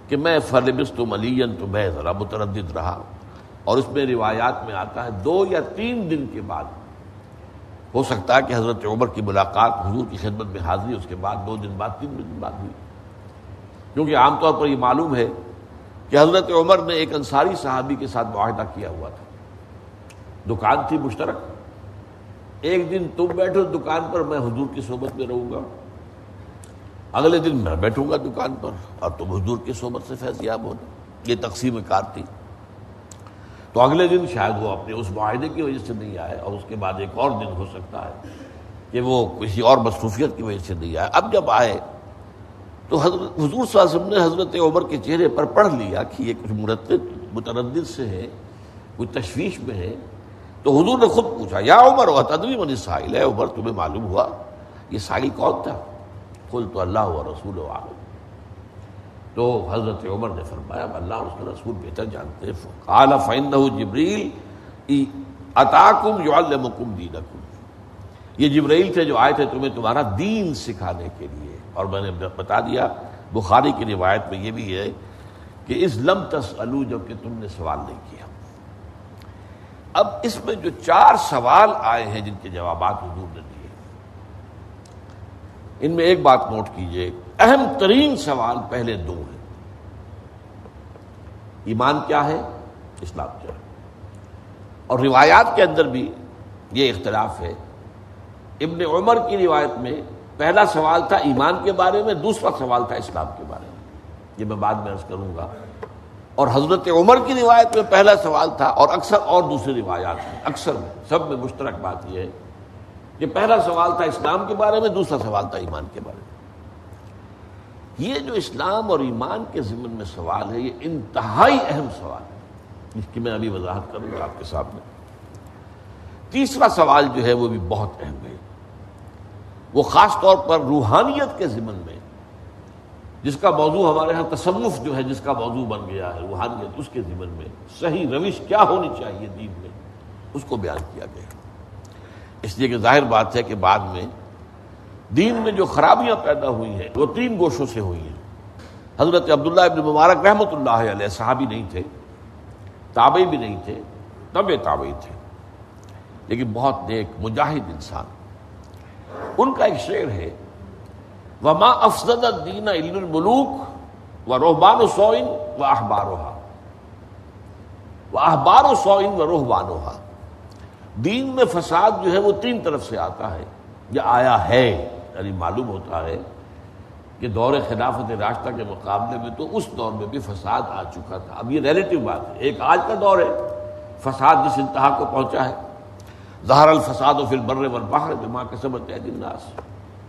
کہ میں فلبس تو ملین تو میں ذرا متردد رہا۔ اور اس میں روایات میں آتا ہے، دو یا تین دن کے بعد ہو سکتا ہے کہ حضرت عمر کی ملاقات حضور کی خدمت میں حاضری، اس کے بعد دو دن بعد، تین دن بعد ہوئی۔ کیونکہ عام طور پر یہ معلوم ہے کہ حضرت عمر نے ایک انصاری صحابی کے ساتھ معاہدہ کیا ہوا تھا۔ دکان تھی مشترک۔ ایک دن تم بیٹھو دکان پر، میں حضور کی صحبت میں رہوں گا۔ اگلے دن میں بیٹھوں گا دکان پر اور تم حضور کی صحبت سے فیض یاب ہونا۔ یہ تقسیم کار تھی۔ تو اگلے دن شاید وہ اپنے اس معاہدے کی وجہ سے نہیں آئے اور اس کے بعد ایک اور دن ہو سکتا ہے کہ وہ کسی اور مصروفیت کی وجہ سے نہیں آئے۔ اب جب آئے تو حضرت حضور صلی اللہ علیہ وسلم نے حضرت عمر کے چہرے پر پڑھ لیا کہ یہ کچھ مرتب متردد سے ہے، کوئی تشویش میں ہے۔ تو حضور نے خود پوچھا، یا عمر ہوا تدری منی ساحل ہے عمر، تمہیں معلوم ہوا یہ ساحل کون تھا؟ کل تو اللہ ہوا رسول عالم تو حضرت عمر نے فرمایا اللہ اس کا رسول بہتر جانتے ہیں۔ قال فین جبریل اتاکم یعلمکم دینکم۔ یہ جبرائیل تھے جو آئے تھے تمہیں تمہارا دین سکھانے کے لیے۔ اور میں نے بتا دیا، بخاری کی روایت میں یہ بھی ہے کہ اس لم تسلو جبکہ تم نے سوال نہیں کیا۔ اب اس میں جو چار سوال آئے ہیں جن کے جوابات حضور نے دیے۔ ان میں ایک بات نوٹ کیجیے۔ اہم ترین سوال پہلے دو ہیں۔ ایمان کیا ہے؟ اسلام کیا ہے؟ اور روایات کے اندر بھی یہ اختلاف ہے۔ ابن عمر کی روایت میں پہلا سوال تھا ایمان کے بارے میں، دوسرا سوال تھا اسلام کے بارے میں۔ یہ میں بعد میں عرض کروں گا۔ اور حضرت عمر کی روایت میں پہلا سوال تھا اور اکثر اور دوسری روایات میں اکثر میں، سب میں مشترک بات یہ ہے کہ پہلا سوال تھا اسلام کے بارے میں، دوسرا سوال تھا ایمان کے بارے میں۔ یہ جو اسلام اور ایمان کے ضمن میں سوال ہے، یہ انتہائی اہم سوال ہے۔ جس کی میں ابھی وضاحت کروں گا آپ کے سامنے۔ تیسرا سوال جو ہے، وہ بھی بہت اہم ہے۔ وہ خاص طور پر روحانیت کے ضمن میں، جس کا موضوع ہمارے ہاں تصوف جو ہے، جس کا موضوع بن گیا ہے، روحانیت اس کے ضمن میں۔ صحیح روش کیا ہونی چاہیے دین میں؟ اس کو بیان کیا گیا۔ اس لیے کہ ظاہر بات ہے کہ بعد میں دین میں جو خرابیاں پیدا ہوئی ہیں، وہ تین گوشوں سے ہوئی ہیں۔ حضرت عبداللہ ابن مبارک رحمۃ اللہ علیہ صحابی نہیں تھے، تابعی بھی نہیں تھے طب تابعی تھے۔ لیکن بہت نیک، مجاہد انسان۔ ان کا ایک شعر ہے، وما افزد الدین الملوک و روحبان و سوئن و احبار و احبار و سوئن و روحبان دین میں فساد جو ہے وہ تین طرف سے آتا ہے یا آیا ہے۔ یعنی معلوم ہوتا ہے کہ دور خلافت راستہ کے مقابلے میں تو اس دور میں بھی فساد آ چکا تھا۔ اب یہ ریلیٹو بات ہے۔ ایک آج کا دور ہے۔ فساد جس انتہا کو پہنچا ہے۔ ظہر الفساد و فل بر باہر بما کے سبت الناس۔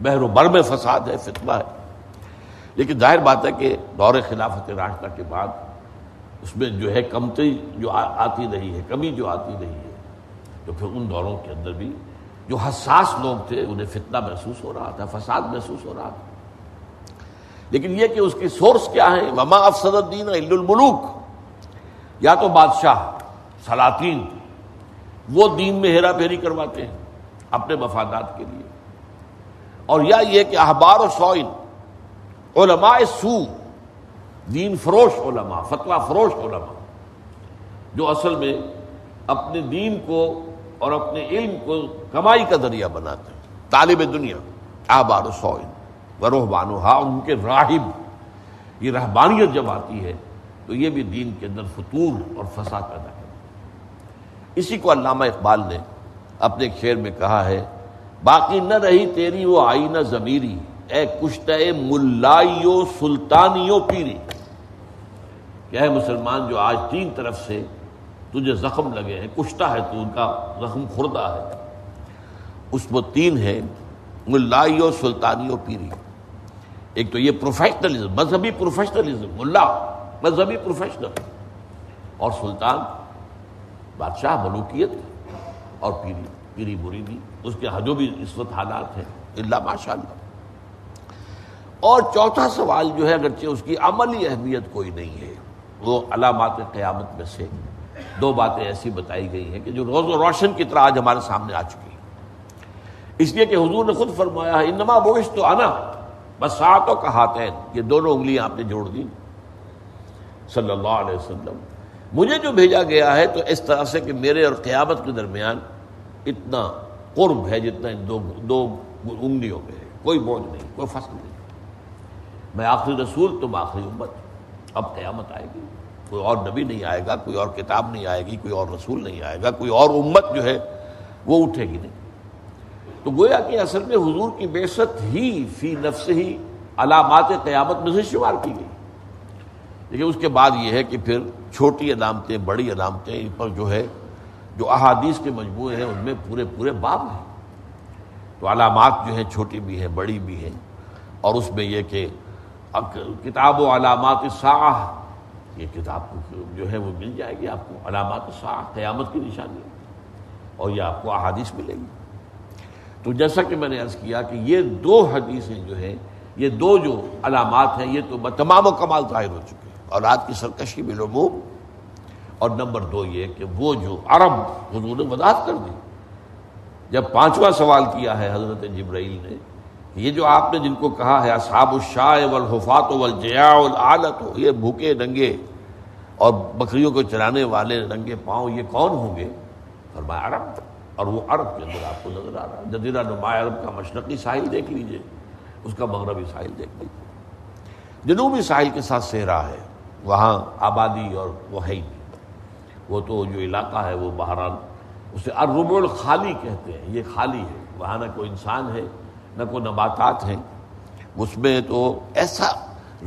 بحر و بر میں فساد ہے فتبہ ہے۔ لیکن ظاہر بات ہے کہ دور خلافت راستہ کے بعد اس میں جو ہے کمتی جو آتی رہی ہے، کمی جو آتی رہی ہے، تو پھر ان دوروں کے اندر بھی جو حساس لوگ تھے، انہیں فتنہ محسوس ہو رہا تھا، فساد محسوس ہو رہا تھا۔ لیکن یہ کہ اس کی سورس کیا ہے؟ وما افسد الدین الملوک یا تو بادشاہ، سلاطین، وہ دین میں ہیرا پھیری کرواتے ہیں اپنے مفادات کے لیے۔ اور یا یہ کہ احبار و سوئن علماء سو دین فروش علماء فتوا فروش علماء، جو اصل میں اپنے دین کو اور اپنے علم کو کمائی کا ذریعہ بناتے ہیں۔ طالب دنیا احبار و سوئن و روحبان ہاں ان کے راہب۔ یہ رہبانیت جب آتی ہے تو یہ بھی دین کے اندر فطور اور فساد پیدا کرتا اسی کو علامہ اقبال نے اپنے شعر میں کہا ہے، باقی نہ رہی تیری وہ آئی نہ ضمیری، اے کشت ملائیو سلطانیو پیری۔ کہ اے مسلمان جو آج تین طرف سے تجھے زخم لگے ہیں، کشتا ہے تو ان کا زخم خوردہ ہے۔ اس وہ تین ہے ملائی و سلطانی و پیری ایک تو یہ پروفیشنلزم، مذہبی پروفیشنلزم، ملا، مذہبی پروفیشنل۔ اور سلطان، بادشاہ، ملوکیت اور پیری پیری بری بھی اس کے جو بھی اس وقت حالات ہیں۔ اللہ ماشاء اللہ اور چوتھا سوال جو ہے، اگرچہ اس کی عملی اہمیت کوئی نہیں ہے، وہ علامات قیامت میں سے۔ دو باتیں ایسی بتائی گئی ہیں کہ جو روز و روشن کی طرح آج ہمارے سامنے آ چکی اس لیے کہ حضور نے خود فرمایا ہے، انما بوش تو آنا بس ساتوں کا ہاتھین یہ دونوں انگلیاں آپ نے جوڑ دی صلی اللہ علیہ وسلم، مجھے جو بھیجا گیا ہے تو اس طرح سے کہ میرے اور قیامت کے درمیان اتنا قرب ہے جتنا ان دو دو انگلیوں میں ہے۔ کوئی بوجھ نہیں، کوئی فصل نہیں۔ میں آخری رسول، تم آخری امت، اب قیامت آئے گی۔ کوئی اور نبی نہیں آئے گا، کوئی اور کتاب نہیں آئے گی، کوئی اور رسول نہیں آئے گا، کوئی اور امت جو ہے وہ اٹھے گی نہیں۔ تو گویا کہ اصل میں حضور کی بیست ہی فی نفس ہی علامات قیامت میں سے شمار کی گئی۔ لیکن اس کے بعد یہ ہے کہ پھر چھوٹی علامتیں، بڑی علامتیں ان پر جو ہے، جو احادیث کے مجموعے ہیں، ان میں پورے پورے باب ہیں۔ تو علامات جو ہیں، چھوٹی بھی ہیں، بڑی بھی ہیں۔ اور اس میں یہ کہ کتاب و علامات ساہ یہ کتاب جو ہے وہ مل جائے گی، آپ کو علامات ساہ قیامت کی نشانی اور یہ آپ کو احادیث ملے گی۔ تو جیسا کہ میں نے عرض کیا کہ یہ دو حدیثیں جو ہیں، یہ دو جو علامات ہیں، یہ تو تمام و کمال ظاہر ہو چکے ہیں۔ اور رات کی سرکشی بالعموم اور نمبر دو یہ کہ وہ جو عرب حضور نے وضاحت کر دی۔ جب پانچواں سوال کیا ہے حضرت جبرائیل نے یہ جو آپ نے جن کو کہا ہے، اصحاب الشاہ والحفات والجیاء والعالت، یہ بھوکے ننگے اور بکریوں کو چرانے والے ننگے پاؤں، یہ کون ہوں گے؟ فرمایا عرب، اور وہ عرب کے اندر آپ کو نظر آ رہا ہے۔ جزیرہ نما عرب کا مشرقی ساحل دیکھ لیجیے، اس کا مغربی ساحل دیکھ لیجیے جنوبی ساحل کے ساتھ صحرا ہے، وہاں آبادی اور وہ ہے وہ تو جو علاقہ ہے، وہ بہرحال، اسے ارب الخالی کہتے ہیں، یہ خالی ہے، وہاں نہ کوئی انسان ہے نہ کوئی نباتات ہیں، اس میں تو ایسا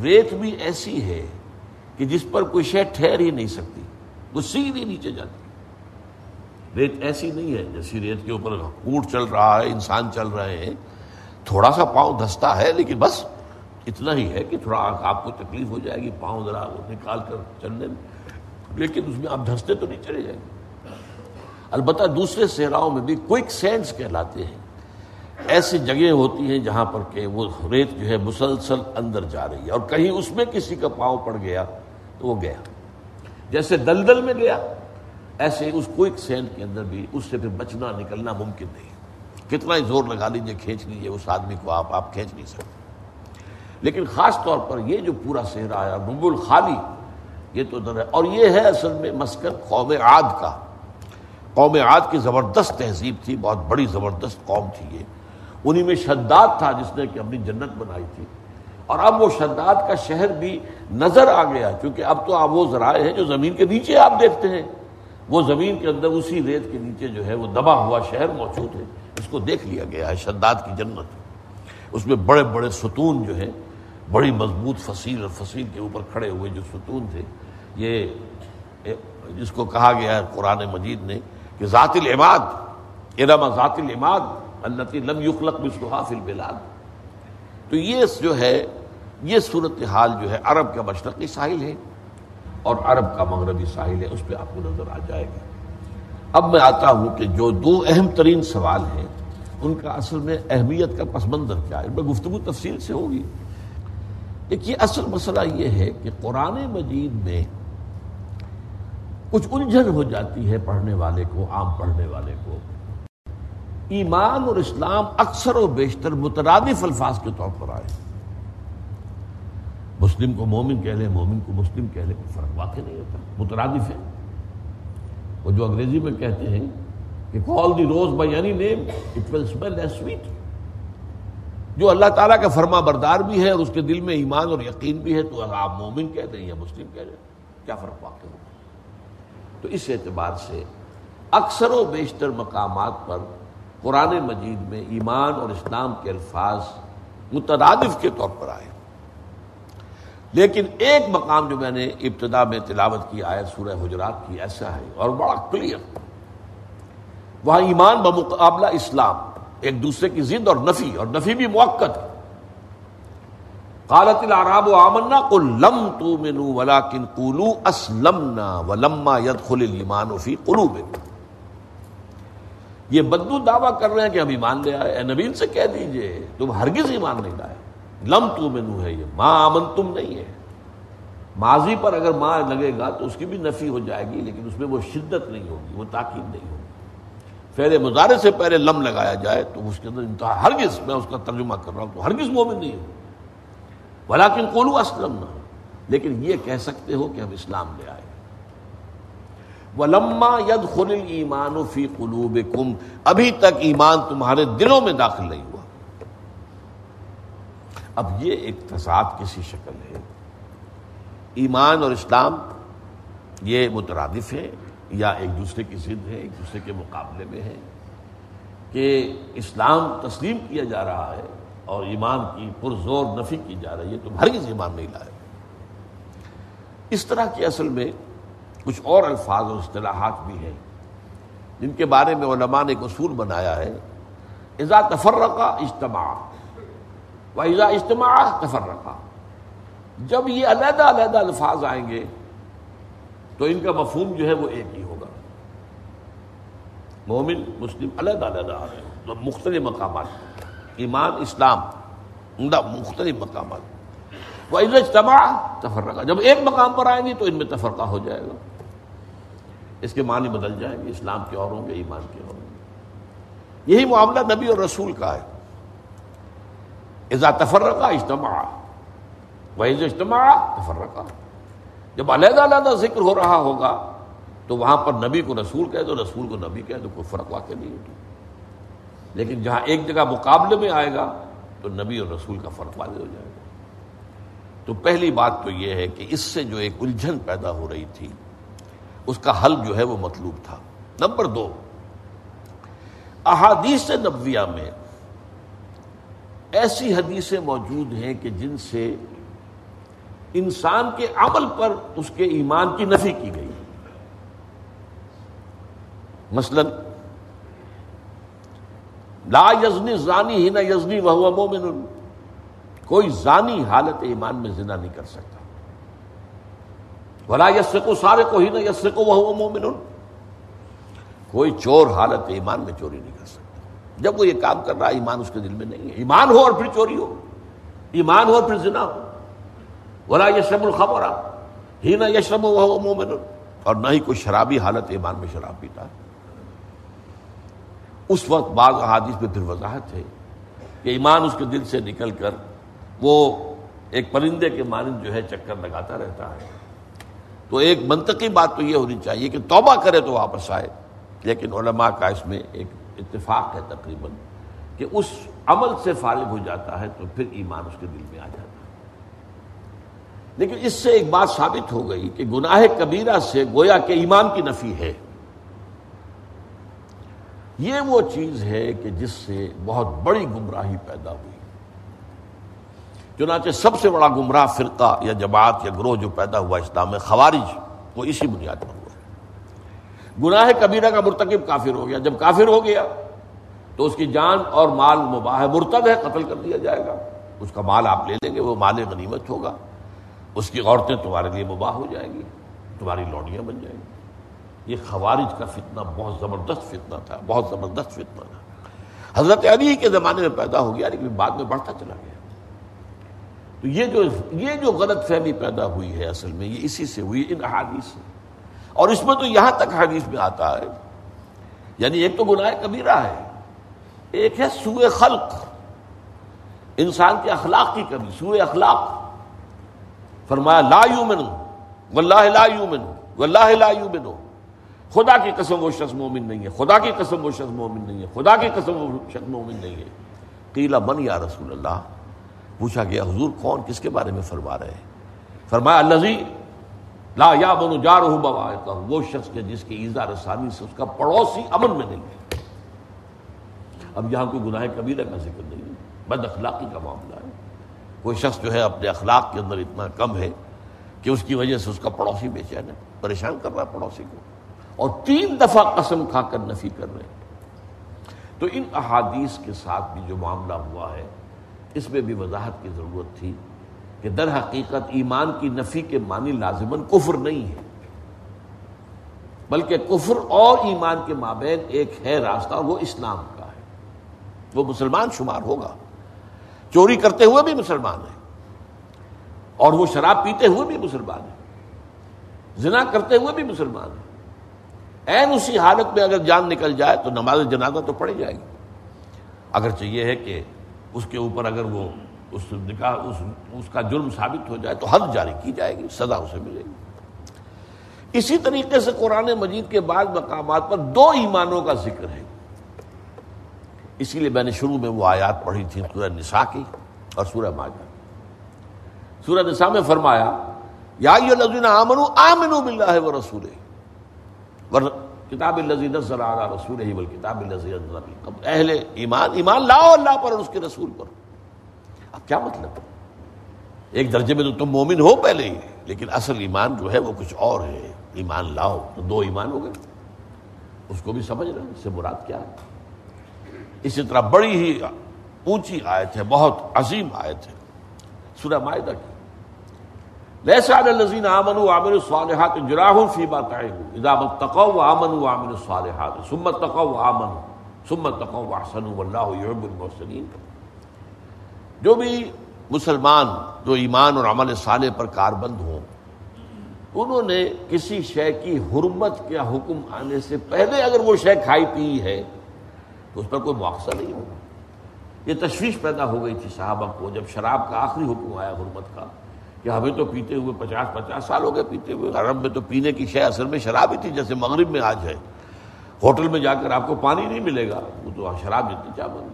ریت بھی ایسی ہے کہ جس پر کوئی شے ٹھہر ہی نہیں سکتی وہ سیدھی نیچے جاتی۔ ریت ایسی نہیں ہے، جیسی ریت کے اوپر اونٹ چل رہا ہے، انسان چل رہے ہیں، تھوڑا سا پاؤں دھستا ہے، لیکن بس اتنا ہی ہے کہ تھوڑا آپ کو تکلیف ہو جائے گی، پاؤں ذرا نکال کر چلنے میں۔ لیکن اس میں آپ دھستے تو نہیں چلے جائیں گے۔ البتہ دوسرے صحراؤں میں بھی کوئک سینڈس کہلاتے ہیں۔ ایسی جگہیں ہوتی ہیں جہاں پر کہ وہ ریت جو ہے مسلسل اندر جا رہی ہے اور کہیں اس میں کسی کا پاؤں پڑ گیا تو وہ گیا۔ جیسے دلدل میں گیا، ایسے اس کوئک سینڈ کے اندر بھی اس سے پھر بچنا نکلنا ممکن نہیں۔ کتنا ہی زور لگا لیجیے کھینچ لیجیے اس آدمی کو آپ آپ کھینچ نہیں سکتے۔ لیکن خاص طور پر یہ جو پورا صحرا آیا رب الخالی، یہ تو در ہے۔ اور یہ ہے اصل میں مسکن قوم عاد کا۔ قوم عاد کی زبردست تہذیب تھی، بہت بڑی زبردست قوم تھی یہ۔ انہی میں شداد تھا جس نے کہ اپنی جنت بنائی تھی۔ اور اب وہ شداد کا شہر بھی نظر آ گیا کیونکہ اب تو آپ وہ ذرائع ہیں جو زمین کے نیچے آپ دیکھتے ہیں۔ وہ زمین کے اندر اسی ریت کے نیچے جو ہے وہ دبا ہوا شہر موجود ہے۔ اس کو دیکھ لیا گیا ہے، شداد کی جنت۔ اس میں بڑے بڑے ستون جو ہیں، بڑی مضبوط فصیل اور فصیل کے اوپر کھڑے ہوئے جو ستون تھے، یہ جس کو کہا گیا ہے قرآن مجید نے کہ ذات العماد ارما ذات العماد التی لم یخلق بسلحا فی البلاد. تو یہ جو ہے، یہ صورت حال جو ہے، عرب کا مشرقی ساحل ہے اور عرب کا مغربی ساحل ہے، اس پہ آپ کو نظر آ جائے گا اب میں آتا ہوں کہ جو دو اہم ترین سوال ہیں، ان کا اصل میں اہمیت کا پس منظر کیا ہے؟ میں گفتگو تفصیل سے ہوگی۔ دیکھیے اصل مسئلہ یہ ہے کہ قرآن مجید میں کچھ الجھن ہو جاتی ہے پڑھنے والے کو، عام پڑھنے والے کو۔ ایمان اور اسلام اکثر و بیشتر مترادف الفاظ کے طور پر آئے۔ مسلم کو مومن کہہ لیں، مومن کو مسلم کہہ لیں فرق واقع نہیں ہوتا، مترادف ہے۔ وہ جو انگریزی میں کہتے ہیں کہ call the rose by any name it will smell sweet جو اللہ تعالیٰ کا فرما بردار بھی ہے اور اس کے دل میں ایمان اور یقین بھی ہے، تو آپ مومن کہتے ہیں یا مسلم کہہ رہے ہیں کیا فرق واقع ہوگا؟ تو اس اعتبار سے اکثر و بیشتر مقامات پر قرآن مجید میں ایمان اور اسلام کے الفاظ مترادف کے طور پر آئے لیکن ایک مقام جو میں نے ابتدا میں تلاوت کی آیت سورہ حجرات کی، ایسا ہے اور بڑا کلیئر وہاں ایمان بمقابلہ اسلام، ایک دوسرے کی ضد اور نفی اور نفی بھی موقع ہے قالت العراب و آمنا کو لم تو منو ولاکن قولو اسلمنا ولما يدخل الايمان فی قلوب یہ بدو دعویٰ کر رہے ہیں کہ ہم ایمان لے آئے۔ اے نبی سے کہہ دیجیے، تم ہرگز ایمان نہیں لائے۔ لم تو منو ہے یہ۔ ماں آمن تم نہیں ہے۔ ماضی پر اگر ماں لگے گا تو اس کی بھی نفی ہو جائے گی، لیکن اس میں وہ شدت نہیں ہوگی، وہ تاکید نہیں ہوگی۔ فعل مظاہرے سے پہلے لم لگایا جائے تو اس کے اندر انتہا، ہرگز میں اس کا ترجمہ کر رہا ہوں تو ہرگز مومن نہیں ہوں بلاکن کولو اسلم نہ لیکن یہ کہہ سکتے ہو کہ ہم اسلام لے آئے۔ ولما ید خل ایمان فی قلوب ابھی تک ایمان تمہارے دلوں میں داخل نہیں ہوا۔ اب یہ ایک تصاد کسی شکل ہے۔ ایمان اور اسلام، یہ مترادف ہے یا ایک دوسرے کی ضد ہے ایک دوسرے کے مقابلے میں ہے کہ اسلام تسلیم کیا جا رہا ہے اور ایمان کی پرزور نفی کی جا رہی ہے تو ہرگز ایمان نہیں لائے۔ اس طرح کی اصل میں کچھ اور الفاظ اور اصطلاحات بھی ہیں جن کے بارے میں علماء نے ایک اصول بنایا ہے۔ ازا تفرقہ اجتماع۔ و ازا اجتماع تفرقہ جب یہ علیحدہ علیحدہ الفاظ آئیں گے تو ان کا مفہوم جو ہے وہ ایک ہی ہوگا۔ مومن، مسلم علیحدہ علیحدہ آ رہے ہیں۔ مطلب مختلف مقامات۔ ایمان، اسلام، عمدہ مختلف مقامات۔ وہ اجتماع تفرقہ جب ایک مقام پر آئیں گے تو ان میں تفرقہ ہو جائے گا۔ اس کے معنی بدل جائیں گے، اسلام کے اور ہوں گے، ایمان کے اور ہوں گے۔ یہی معاملہ نبی اور رسول کا ہے۔ ازا تفرقہ اجتماع۔ وہ اجتماع تفرقہ جب علیحدہ علیحدہ ذکر ہو رہا ہوگا، تو وہاں پر نبی کو رسول کہہ دو، رسول کو نبی کہہ دو، کوئی فرق واقع نہیں ہوگی لیکن جہاں ایک جگہ مقابلے میں آئے گا، تو نبی اور رسول کا فرق واضح ہو جائے گا۔ تو پہلی بات تو یہ ہے کہ اس سے جو ایک الجھن پیدا ہو رہی تھی اس کا حل جو ہے وہ مطلوب تھا۔ نمبر دو، احادیث نبویہ میں ایسی حدیثیں موجود ہیں کہ جن سے انسان کے عمل پر اس کے ایمان کی نفی کی گئی۔ مثلا، لا یزنی زانی ہی نہ یزنی وہ مومن، کوئی زانی حالت ایمان میں زنا نہیں کر سکتا۔ بلا یس کو سارے کو ہی نہ یس کو وہ مومن کوئی چور حالت ایمان میں چوری نہیں کر سکتا۔ جب وہ یہ کام کر رہا ہے، ایمان اس کے دل میں نہیں ہے۔ ایمان ہو اور پھر چوری ہو۔ ایمان ہو اور پھر زنا ہو۔ ولا یشرم الخبر ہی نہ یشرم وہ مومن اور نہ ہی کوئی شرابی حالت ایمان میں شراب پیتا ہے۔ اس وقت بعض احادیث میں پھر وضاحت ہے کہ ایمان اس کے دل سے نکل کر وہ ایک پرندے کے مانند جو ہے چکر لگاتا رہتا ہے۔ تو ایک منطقی بات تو یہ ہونی چاہیے کہ توبہ کرے تو واپس آئے۔ لیکن علماء کا اس میں ایک اتفاق ہے تقریباً کہ اس عمل سے فارغ ہو جاتا ہے تو پھر ایمان اس کے دل میں آ جاتا ہے۔ لیکن اس سے ایک بات ثابت ہو گئی کہ گناہ کبیرہ سے گویا کہ ایمان کی نفی ہے۔ یہ وہ چیز ہے کہ جس سے بہت بڑی گمراہی پیدا ہوئی۔ چنانچہ سب سے بڑا گمراہ فرقہ یا جماعت یا گروہ جو پیدا ہوا اسلام میں خوارج، وہ اسی بنیاد پر ہوا۔ گناہ کبیرہ کا مرتکب کافر ہو گیا۔ جب کافر ہو گیا تو اس کی جان اور مال مباح مرتب ہے، قتل کر دیا جائے گا۔ اس کا مال آپ لے لیں گے، وہ مال غنیمت ہوگا۔ اس کی عورتیں تمہارے لیے مباح ہو جائیں گی، تمہاری لوڈیاں بن جائیں گی۔ یہ خوارج کا فتنہ بہت زبردست فتنہ تھا، بہت زبردست فتنہ تھا۔ حضرت علی کے زمانے میں پیدا ہو گیا، لیکن بعد میں بڑھتا چلا گیا۔ تو یہ جو یہ جو غلط فہمی پیدا ہوئی ہے اصل میں، یہ اسی سے ہوئی، ان احادیث سے۔ اور اس میں تو یہاں تک حدیث میں آتا ہے۔ یعنی ایک تو گناہ کبیرہ ہے، ایک ہے سوئے خلق۔ انسان کے اخلاق کی کمی سوئے اخلاق۔ فرمایا، لا یومن واللہ لا یومن واللہ لا یومن خدا کی قسم وہ شخص مومن نہیں ہے، خدا کی قسم وہ شخص مومن نہیں ہے، خدا کی قسم وہ شخص مومن نہیں ہے۔ قیلا من یا رسول اللہ؟ پوچھا گیا، حضور کون کس کے بارے میں فرما رہے ہیں؟ فرمایا اللہ لا یا بنو جا رہا وہ شخص کے جس کی ایزا رسانی سے اس کا پڑوسی امن میں نہیں ہے۔ اب یہاں کوئی گناہ کبیرہ کا ذکر نہیں ہے، بد اخلاقی کا معاملہ ہے۔ کوئی شخص جو ہے اپنے اخلاق کے اندر اتنا کم ہے کہ اس کی وجہ سے اس کا پڑوسی بے چین ہے، پریشان کر رہا ہے پڑوسی کو۔ اور تین دفعہ قسم کھا کر نفی کر رہے ہیں۔ تو ان احادیث کے ساتھ بھی جو معاملہ ہوا ہے اس میں بھی وضاحت کی ضرورت تھی کہ در حقیقت ایمان کی نفی کے معنی لازمن کفر نہیں ہے بلکہ کفر اور ایمان کے مابین ایک ہے راستہ، وہ اسلام کا ہے۔ وہ مسلمان شمار ہوگا۔ چوری کرتے ہوئے بھی مسلمان ہے اور وہ شراب پیتے ہوئے بھی مسلمان ہے زنا کرتے ہوئے بھی مسلمان ہے این اسی حالت میں اگر جان نکل جائے تو نماز جنازہ تو پڑی جائے گی۔ اگر چاہیے ہے کہ اس کے اوپر اگر وہ اس نکاح اس, اس کا جرم ثابت ہو جائے تو حد جاری کی جائے گی سزا اسے ملے گی۔ اسی طریقے سے قرآن مجید کے بعد مقامات پر دو ایمانوں کا ذکر ہے۔ اسی لیے میں نے شروع میں وہ آیات پڑھی تھی سورہ نساء کی اور سورہ ماجہ سورہ نساء میں فرمایا یا آمنو آمنو باللہ و رسول کتاب الذی نزل علی رسولہ والکتاب الذی نزل اہل ایمان ایمان لاؤ اللہ پر اور اس کے رسول پر۔ اب کیا مطلب؟ ایک درجے میں تو تم مومن ہو پہلے ہی، لیکن اصل ایمان جو ہے وہ کچھ اور ہے۔ ایمان لاؤ، تو دو ایمان ہو گئے۔ اس کو بھی سمجھ رہے اس سے مراد کیا ہے؟ اسی طرح بڑی ہی اونچی آیت ہے، بہت عظیم آیت ہے۔ سورہ معاہدہ کی لیسا الذین آمنوا وعملوا الصالحات جراح فی ما تعبوا اذا متقوا وآمنوا وعملوا الصالحات ثم اتقوا وآمنوا. ثم اتقوا واحسنوا والله يحب المحسنین. جو بھی مسلمان جو ایمان اور عمل صالح پر کاربند ہوں، انہوں نے کسی شے کی حرمت کیا حکم آنے سے پہلے اگر وہ شے کھائی پی ہے، تو اس پر کوئی مواخذہ نہیں ہوگا۔ یہ تشویش پیدا ہو گئی تھی صحابہ کو جب شراب کا آخری حکم آیا حرمت کا۔ کہ ہمیں تو پیتے ہوئے پچاس پچاس سال ہو گئے پیتے ہوئے عرب میں تو پینے کی شے اصل میں شراب ہی تھی، جیسے مغرب میں آج ہے۔ ہوٹل میں جا کر آپ کو پانی نہیں ملے گا، وہ تو شراب جتنی چاہ بن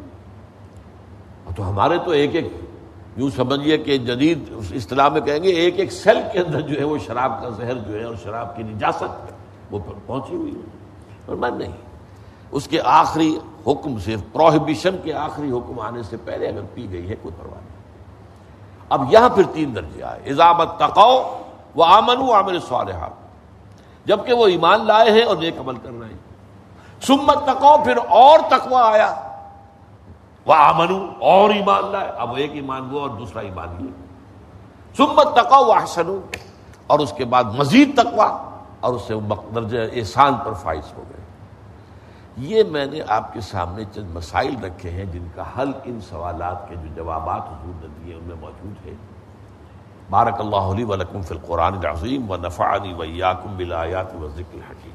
تو ہمارے تو ایک ایک، یوں سمجھیے کہ جدید اصطلاح میں کہیں گے، ایک ایک سیل کے اندر جو ہے وہ شراب کا زہر جو ہے اور شراب کی نجاست وہ پہنچی ہوئی ہے۔ اور میں نہیں۔ اس کے آخری حکم سے، پروہیبیشن کے آخری حکم آنے سے پہلے اگر پی گئی ہے، کوئی پرواہ نہیں۔ اب یہاں پھر تین درجے آئے۔ اضابت تقو وہ آمن عامر صالحات۔ جبکہ وہ ایمان لائے ہیں اور نیک عمل کر رہے ہیں۔ سمت تقو پھر اور تقوا آیا۔ وہ آمن اور ایمان لائے۔ اب ایک ایمان وہ اور دوسرا ایمان یہ۔ سمت تقو وہ حسن اور اس کے بعد مزید تقوا اور اس سے درجہ احسان پر فائز ہو گئے۔ یہ میں نے آپ کے سامنے چند مسائل رکھے ہیں جن کا حل ان سوالات کے جو جوابات حضور نے دیے ان میں موجود ہے بارک اللہ علی ولکم فی القرآن العظیم و نفعنی علی ویاکم بالآیات و ذکر الحکیم۔